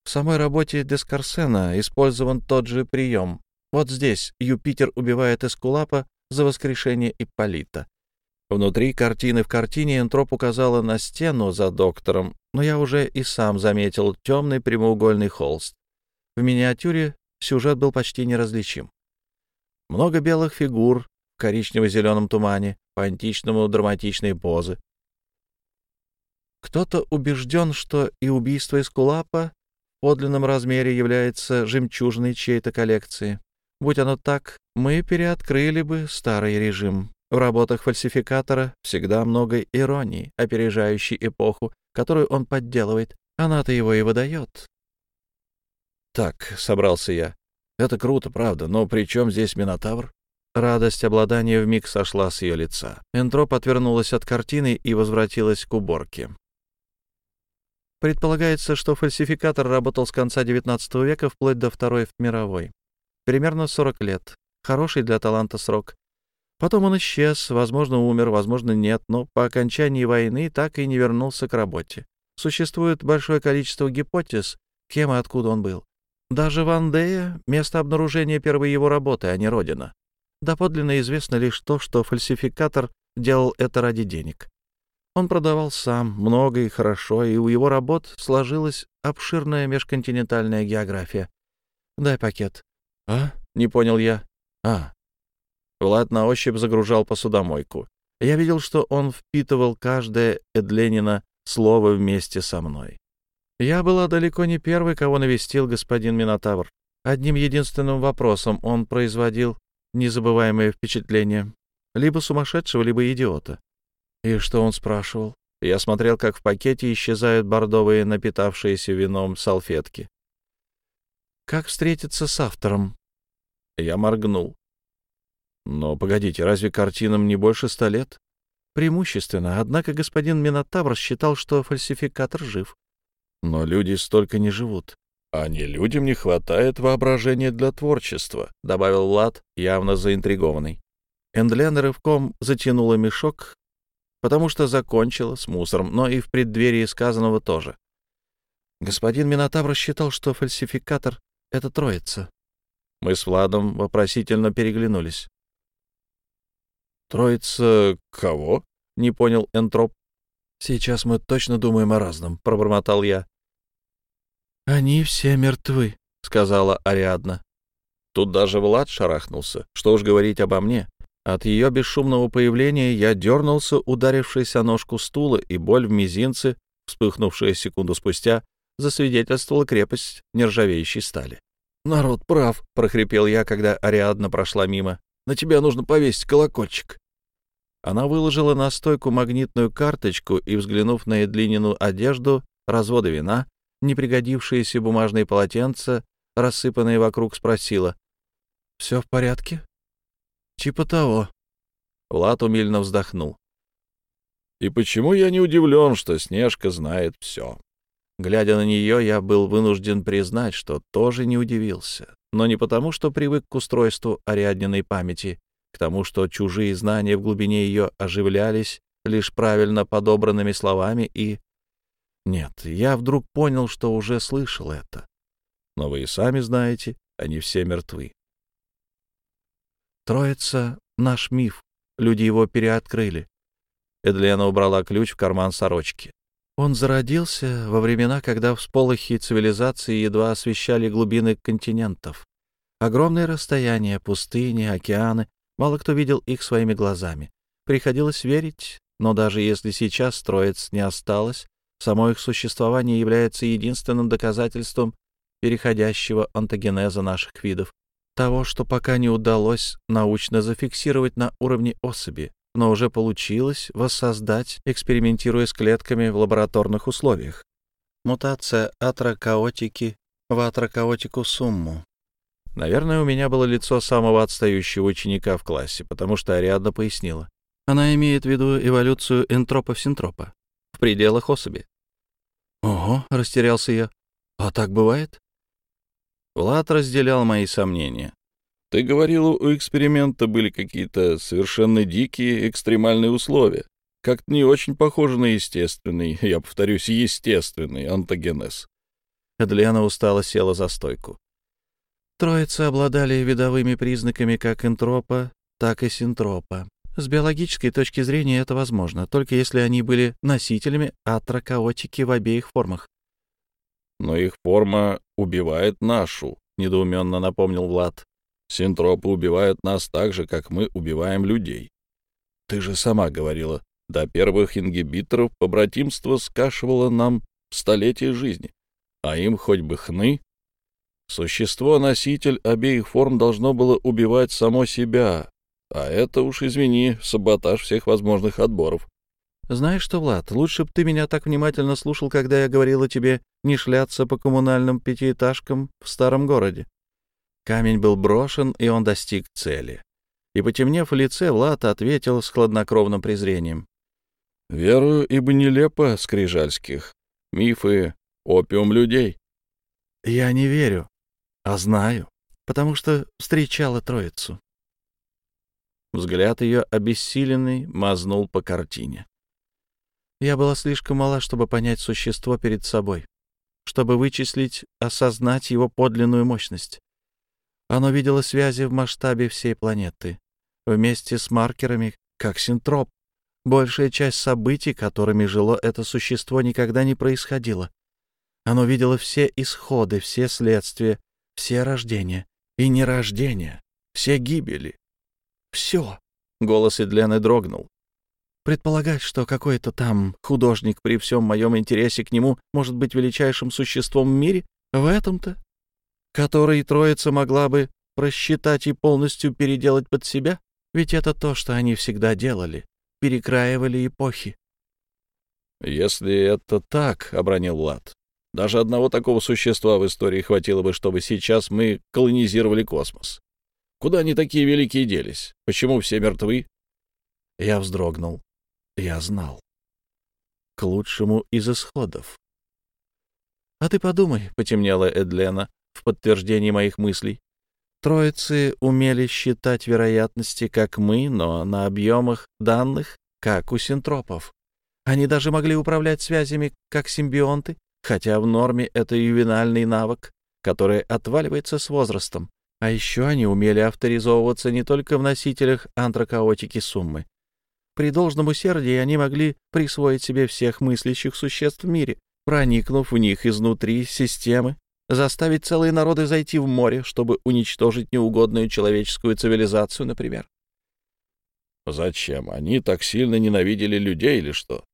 В самой работе Дескарсена использован тот же прием. Вот здесь Юпитер убивает Эскулапа за воскрешение Ипполита. Внутри картины в картине Энтроп указала на стену за доктором, но я уже и сам заметил темный прямоугольный холст. В миниатюре сюжет был почти неразличим. Много белых фигур в коричнево-зеленом тумане, по-античному драматичные позы. Кто-то убежден, что и убийство Эскулапа в подлинном размере является жемчужиной чьей-то коллекции. Будь оно так, мы переоткрыли бы старый режим. В работах фальсификатора всегда много иронии, опережающей эпоху, которую он подделывает. Она-то его и выдает. Так, собрался я. Это круто, правда, но при чем здесь Минотавр? Радость обладания вмиг сошла с ее лица. Энтроп отвернулась от картины и возвратилась к уборке. Предполагается, что фальсификатор работал с конца XIX века вплоть до Второй мировой. Примерно 40 лет. Хороший для таланта срок. Потом он исчез, возможно, умер, возможно, нет, но по окончании войны так и не вернулся к работе. Существует большое количество гипотез, кем и откуда он был. Даже Вандея — место обнаружения первой его работы, а не родина. Доподлинно известно лишь то, что фальсификатор делал это ради денег. Он продавал сам много и хорошо, и у его работ сложилась обширная межконтинентальная география. «Дай пакет». «А?» — не понял я. «А». Влад на ощупь загружал посудомойку. Я видел, что он впитывал каждое Эдленина слово вместе со мной. Я была далеко не первой, кого навестил господин Минотавр. Одним единственным вопросом он производил незабываемое впечатление. Либо сумасшедшего, либо идиота. И что он спрашивал? Я смотрел, как в пакете исчезают бордовые напитавшиеся вином салфетки. Как встретиться с автором? Я моргнул. Но погодите, разве картинам не больше ста лет? Преимущественно, однако господин Минотавр считал, что фальсификатор жив. Но люди столько не живут. А не людям не хватает воображения для творчества, добавил Влад, явно заинтригованный. Эндлен рывком затянула мешок, потому что закончила с мусором, но и в преддверии сказанного тоже. Господин Минотавр считал, что фальсификатор — это троица. Мы с Владом вопросительно переглянулись. «Троица кого?» — не понял Энтроп. «Сейчас мы точно думаем о разном», — пробормотал я. «Они все мертвы», — сказала Ариадна. Тут даже Влад шарахнулся. Что уж говорить обо мне. От ее бесшумного появления я дернулся, ударившись о ножку стула, и боль в мизинце, вспыхнувшая секунду спустя, засвидетельствовала крепость нержавеющей стали. «Народ прав», — прохрипел я, когда Ариадна прошла мимо. «На тебя нужно повесить колокольчик». Она выложила на стойку магнитную карточку и, взглянув на Эдлинину одежду, разводы вина, непригодившиеся бумажные полотенца, рассыпанные вокруг, спросила. «Все в порядке?» «Типа того». Влад умильно вздохнул. «И почему я не удивлен, что Снежка знает все?» Глядя на нее, я был вынужден признать, что тоже не удивился. Но не потому, что привык к устройству Ариадниной памяти, к тому, что чужие знания в глубине ее оживлялись лишь правильно подобранными словами и... Нет, я вдруг понял, что уже слышал это. Но вы и сами знаете, они все мертвы. Троица — наш миф, люди его переоткрыли. Эдлена убрала ключ в карман сорочки. Он зародился во времена, когда всполохи цивилизации едва освещали глубины континентов. Огромные расстояния, пустыни, океаны, Мало кто видел их своими глазами. Приходилось верить, но даже если сейчас строец не осталось, само их существование является единственным доказательством переходящего онтогенеза наших видов, того, что пока не удалось научно зафиксировать на уровне особи, но уже получилось воссоздать, экспериментируя с клетками в лабораторных условиях. Мутация атрокаотики в атрокаотику сумму. Наверное, у меня было лицо самого отстающего ученика в классе, потому что Ариадна пояснила. Она имеет в виду эволюцию энтропа-синтропа в пределах особи. «Ого», — растерялся я. «А так бывает?» Влад разделял мои сомнения. «Ты говорил, у эксперимента были какие-то совершенно дикие экстремальные условия. Как-то не очень похоже на естественный, я повторюсь, естественный антогенез». Эдлена устало села за стойку. Троицы обладали видовыми признаками как энтропа, так и синтропа. С биологической точки зрения это возможно, только если они были носителями атрокаотики в обеих формах. «Но их форма убивает нашу», — недоуменно напомнил Влад. «Синтропы убивают нас так же, как мы убиваем людей. Ты же сама говорила, до первых ингибиторов побратимство скашивало нам столетия жизни, а им хоть бы хны, Существо-носитель обеих форм должно было убивать само себя, а это уж, извини, саботаж всех возможных отборов. Знаешь что, Влад, лучше бы ты меня так внимательно слушал, когда я говорила тебе не шляться по коммунальным пятиэтажкам в старом городе. Камень был брошен, и он достиг цели. И, потемнев в лице, Влад ответил с хладнокровным презрением. — Верую, ибо нелепо, скрижальских. Мифы — опиум людей. — Я не верю. А знаю, потому что встречала троицу. Взгляд ее обессиленный мазнул по картине. Я была слишком мала, чтобы понять существо перед собой, чтобы вычислить, осознать его подлинную мощность. Оно видело связи в масштабе всей планеты, вместе с маркерами, как синтроп. Большая часть событий, которыми жило это существо, никогда не происходила. Оно видело все исходы, все следствия, все рождения и нерождения, все гибели. Все. Голос Эдлены дрогнул. Предполагать, что какой-то там художник при всем моем интересе к нему может быть величайшим существом в мире, в этом-то, который троица могла бы просчитать и полностью переделать под себя, ведь это то, что они всегда делали, перекраивали эпохи. «Если это так», — обронил Влад, даже одного такого существа в истории хватило бы, чтобы сейчас мы колонизировали космос. Куда они такие великие делись? Почему все мертвы? Я вздрогнул. Я знал. К лучшему из исходов. — А ты подумай, — потемнела Эдлена в подтверждении моих мыслей. Троицы умели считать вероятности, как мы, но на объемах данных, как у синтропов. Они даже могли управлять связями, как симбионты, хотя в норме это ювенальный навык, который отваливается с возрастом. А еще они умели авторизовываться не только в носителях антрокаотики суммы. при должном усердии они могли присвоить себе всех мыслящих существ в мире, проникнув в них изнутри системы, заставить целые народы зайти в море, чтобы уничтожить неугодную человеческую цивилизацию, например. Зачем? Они так сильно ненавидели людей или что?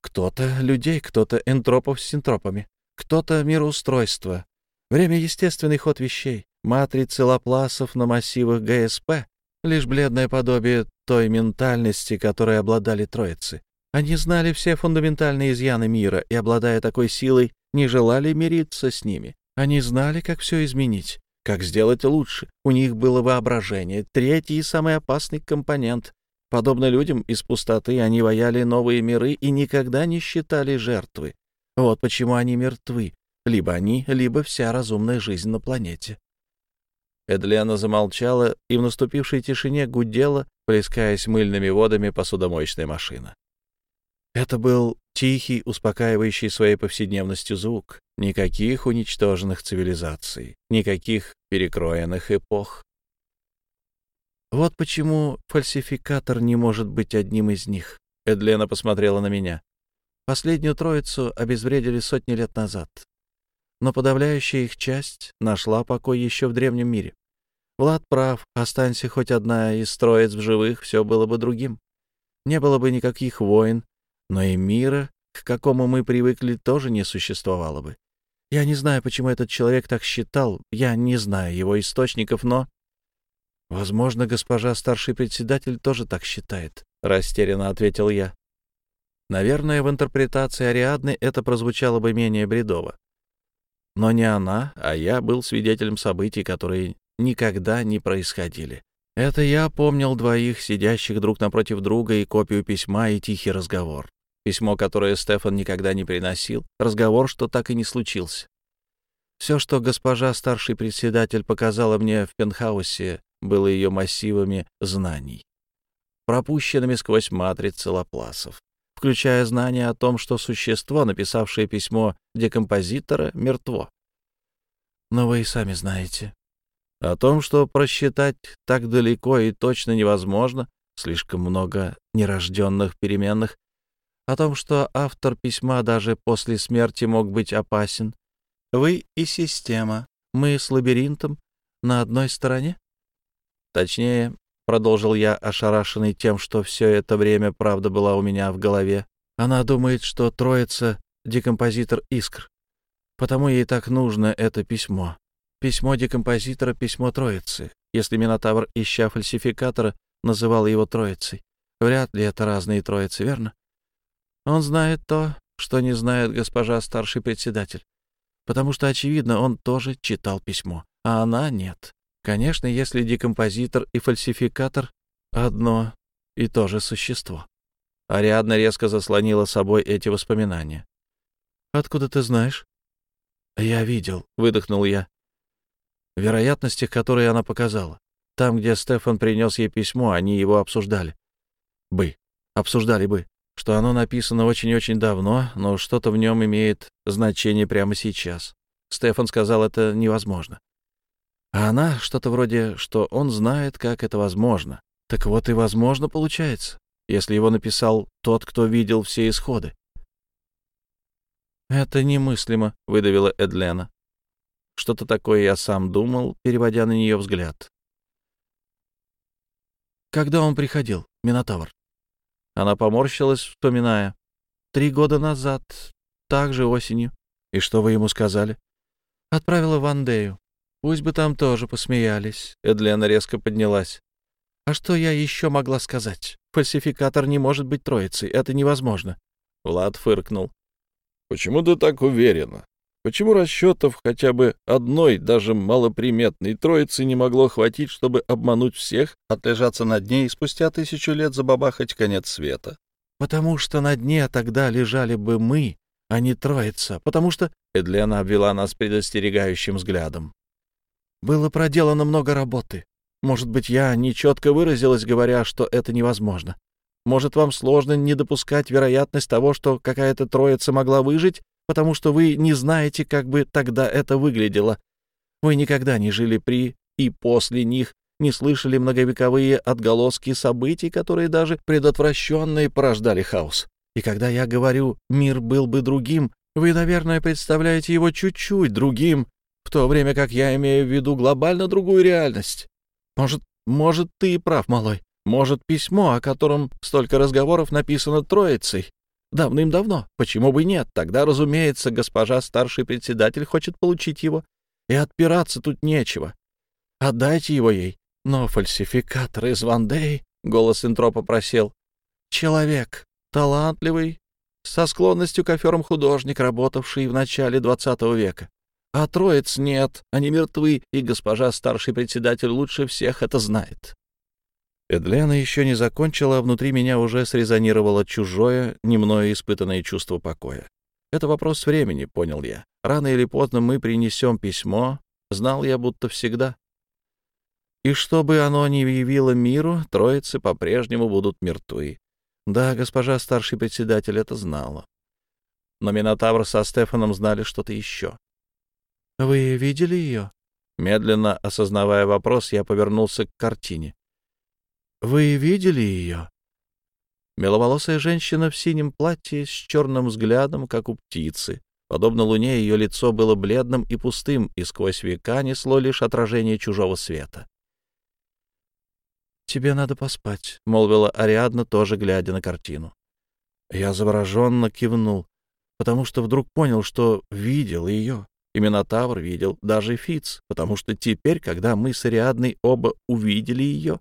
Кто-то людей, кто-то энтропов с синтропами, кто-то мироустройство. Время — естественный ход вещей. Матрицы Лапласов на массивах ГСП — лишь бледное подобие той ментальности, которой обладали троицы. Они знали все фундаментальные изъяны мира и, обладая такой силой, не желали мириться с ними. Они знали, как все изменить, как сделать лучше. У них было воображение, третий и самый опасный компонент. Подобно людям из пустоты, они вояли новые миры и никогда не считали жертвы. Вот почему они мертвы. Либо они, либо вся разумная жизнь на планете. Эдлиана замолчала, и в наступившей тишине гудела, плескаясь мыльными водами посудомоечная машина. Это был тихий, успокаивающий своей повседневностью звук. Никаких уничтоженных цивилизаций, никаких перекроенных эпох. Вот почему фальсификатор не может быть одним из них. Эдлена посмотрела на меня. Последнюю троицу обезвредили сотни лет назад. Но подавляющая их часть нашла покой еще в древнем мире. Влад прав, останься хоть одна из троиц в живых, все было бы другим. Не было бы никаких войн, но и мира, к какому мы привыкли, тоже не существовало бы. Я не знаю, почему этот человек так считал, я не знаю его источников, но... Возможно, госпожа старший председатель тоже так считает, — растерянно ответил я. Наверное, в интерпретации Ариадны это прозвучало бы менее бредово. Но не она, а я был свидетелем событий, которые никогда не происходили. Это я помнил двоих, сидящих друг напротив друга, и копию письма, и тихий разговор. Письмо, которое Стефан никогда не приносил, разговор, что так и не случился. Все, что госпожа старший председатель показала мне в пентхаусе, было ее массивами знаний, пропущенными сквозь матрицы Лапласов, включая знания о том, что существо, написавшее письмо декомпозитора, мертво. Но вы и сами знаете. О том, что просчитать так далеко и точно невозможно, слишком много нерожденных переменных, о том, что автор письма даже после смерти мог быть опасен. Вы и система, мы с лабиринтом на одной стороне? Точнее, продолжил я, ошарашенный тем, что все это время правда была у меня в голове. Она думает, что троица — декомпозитор искр. Потому ей так нужно это письмо. Письмо декомпозитора — письмо троицы. Если Минотавр, ища фальсификатора, называл его троицей. Вряд ли это разные троицы, верно? Он знает то, что не знает госпожа старший председатель, потому что, очевидно, он тоже читал письмо, а она нет. Конечно, если декомпозитор и фальсификатор — одно и то же существо. Ариадна резко заслонила собой эти воспоминания. «Откуда ты знаешь?» «Я видел», — выдохнул я. Вероятностях, которые она показала. Там, где Стефан принес ей письмо, они его обсуждали. Бы. Обсуждали бы что оно написано очень-очень давно, но что-то в нем имеет значение прямо сейчас. Стефан сказал, это невозможно. А она что-то вроде, что он знает, как это возможно. Так вот и возможно получается, если его написал тот, кто видел все исходы. «Это немыслимо», — выдавила Эдлена. Что-то такое я сам думал, переводя на нее взгляд. «Когда он приходил, Минотавр?» Она поморщилась, вспоминая. «Три года назад, так же осенью. И что вы ему сказали?» «Отправила в Андею. Пусть бы там тоже посмеялись». Эдлена резко поднялась. «А что я еще могла сказать? Фальсификатор не может быть троицей. Это невозможно». Влад фыркнул. «Почему ты так уверена? Почему расчетов хотя бы одной, даже малоприметной троицы не могло хватить, чтобы обмануть всех, отлежаться на дне и спустя тысячу лет забабахать конец света? «Потому что на дне тогда лежали бы мы, а не троица, потому что...» Эдлена обвела нас предостерегающим взглядом. «Было проделано много работы. Может быть, я нечетко выразилась, говоря, что это невозможно. Может, вам сложно не допускать вероятность того, что какая-то троица могла выжить, потому что вы не знаете, как бы тогда это выглядело. Вы никогда не жили при и после них не слышали многовековые отголоски событий, которые даже предотвращенные порождали хаос. И когда я говорю «мир был бы другим», вы, наверное, представляете его чуть-чуть другим, в то время как я имею в виду глобально другую реальность. Может, может, ты и прав, малой. Может, письмо, о котором столько разговоров написано троицей. Давным-давно. Почему бы нет? Тогда, разумеется, госпожа старший председатель хочет получить его. И отпираться тут нечего. Отдайте его ей. Но фальсификатор из Вандей, — голос Энтропа просил, — человек, талантливый, со склонностью к аферам художник, работавший в начале XX века. А троиц нет, они мертвы, и госпожа старший председатель лучше всех это знает. Эдлена еще не закончила, а внутри меня уже срезонировало чужое, немное испытанное чувство покоя. Это вопрос времени, понял я. Рано или поздно мы принесем письмо, знал я будто всегда. И чтобы оно не явило миру, троицы по-прежнему будут мертвы. Да, госпожа старший председатель это знала. Но Минотавр со Стефаном знали что-то еще. — Вы видели ее? Медленно осознавая вопрос, я повернулся к картине. Вы видели ее? Беловолосая женщина в синем платье с черным взглядом, как у птицы. Подобно луне, ее лицо было бледным и пустым, и сквозь века несло лишь отражение чужого света. «Тебе надо поспать», — молвила Ариадна, тоже глядя на картину. Я завороженно кивнул, потому что вдруг понял, что видел ее. И Минотавр видел, даже Фиц, потому что теперь, когда мы с Ариадной оба увидели ее,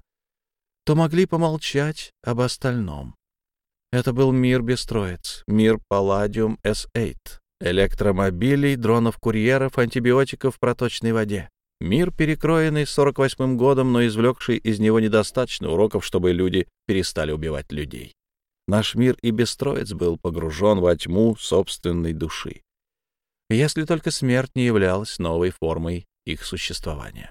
то могли помолчать об остальном. Это был мир без троиц, мир Palladium S8, электромобилей, дронов-курьеров, антибиотиков в проточной воде. Мир, перекроенный 48-м годом, но извлекший из него недостаточно уроков, чтобы люди перестали убивать людей. Наш мир и без троиц был погружен во тьму собственной души. Если только смерть не являлась новой формой их существования.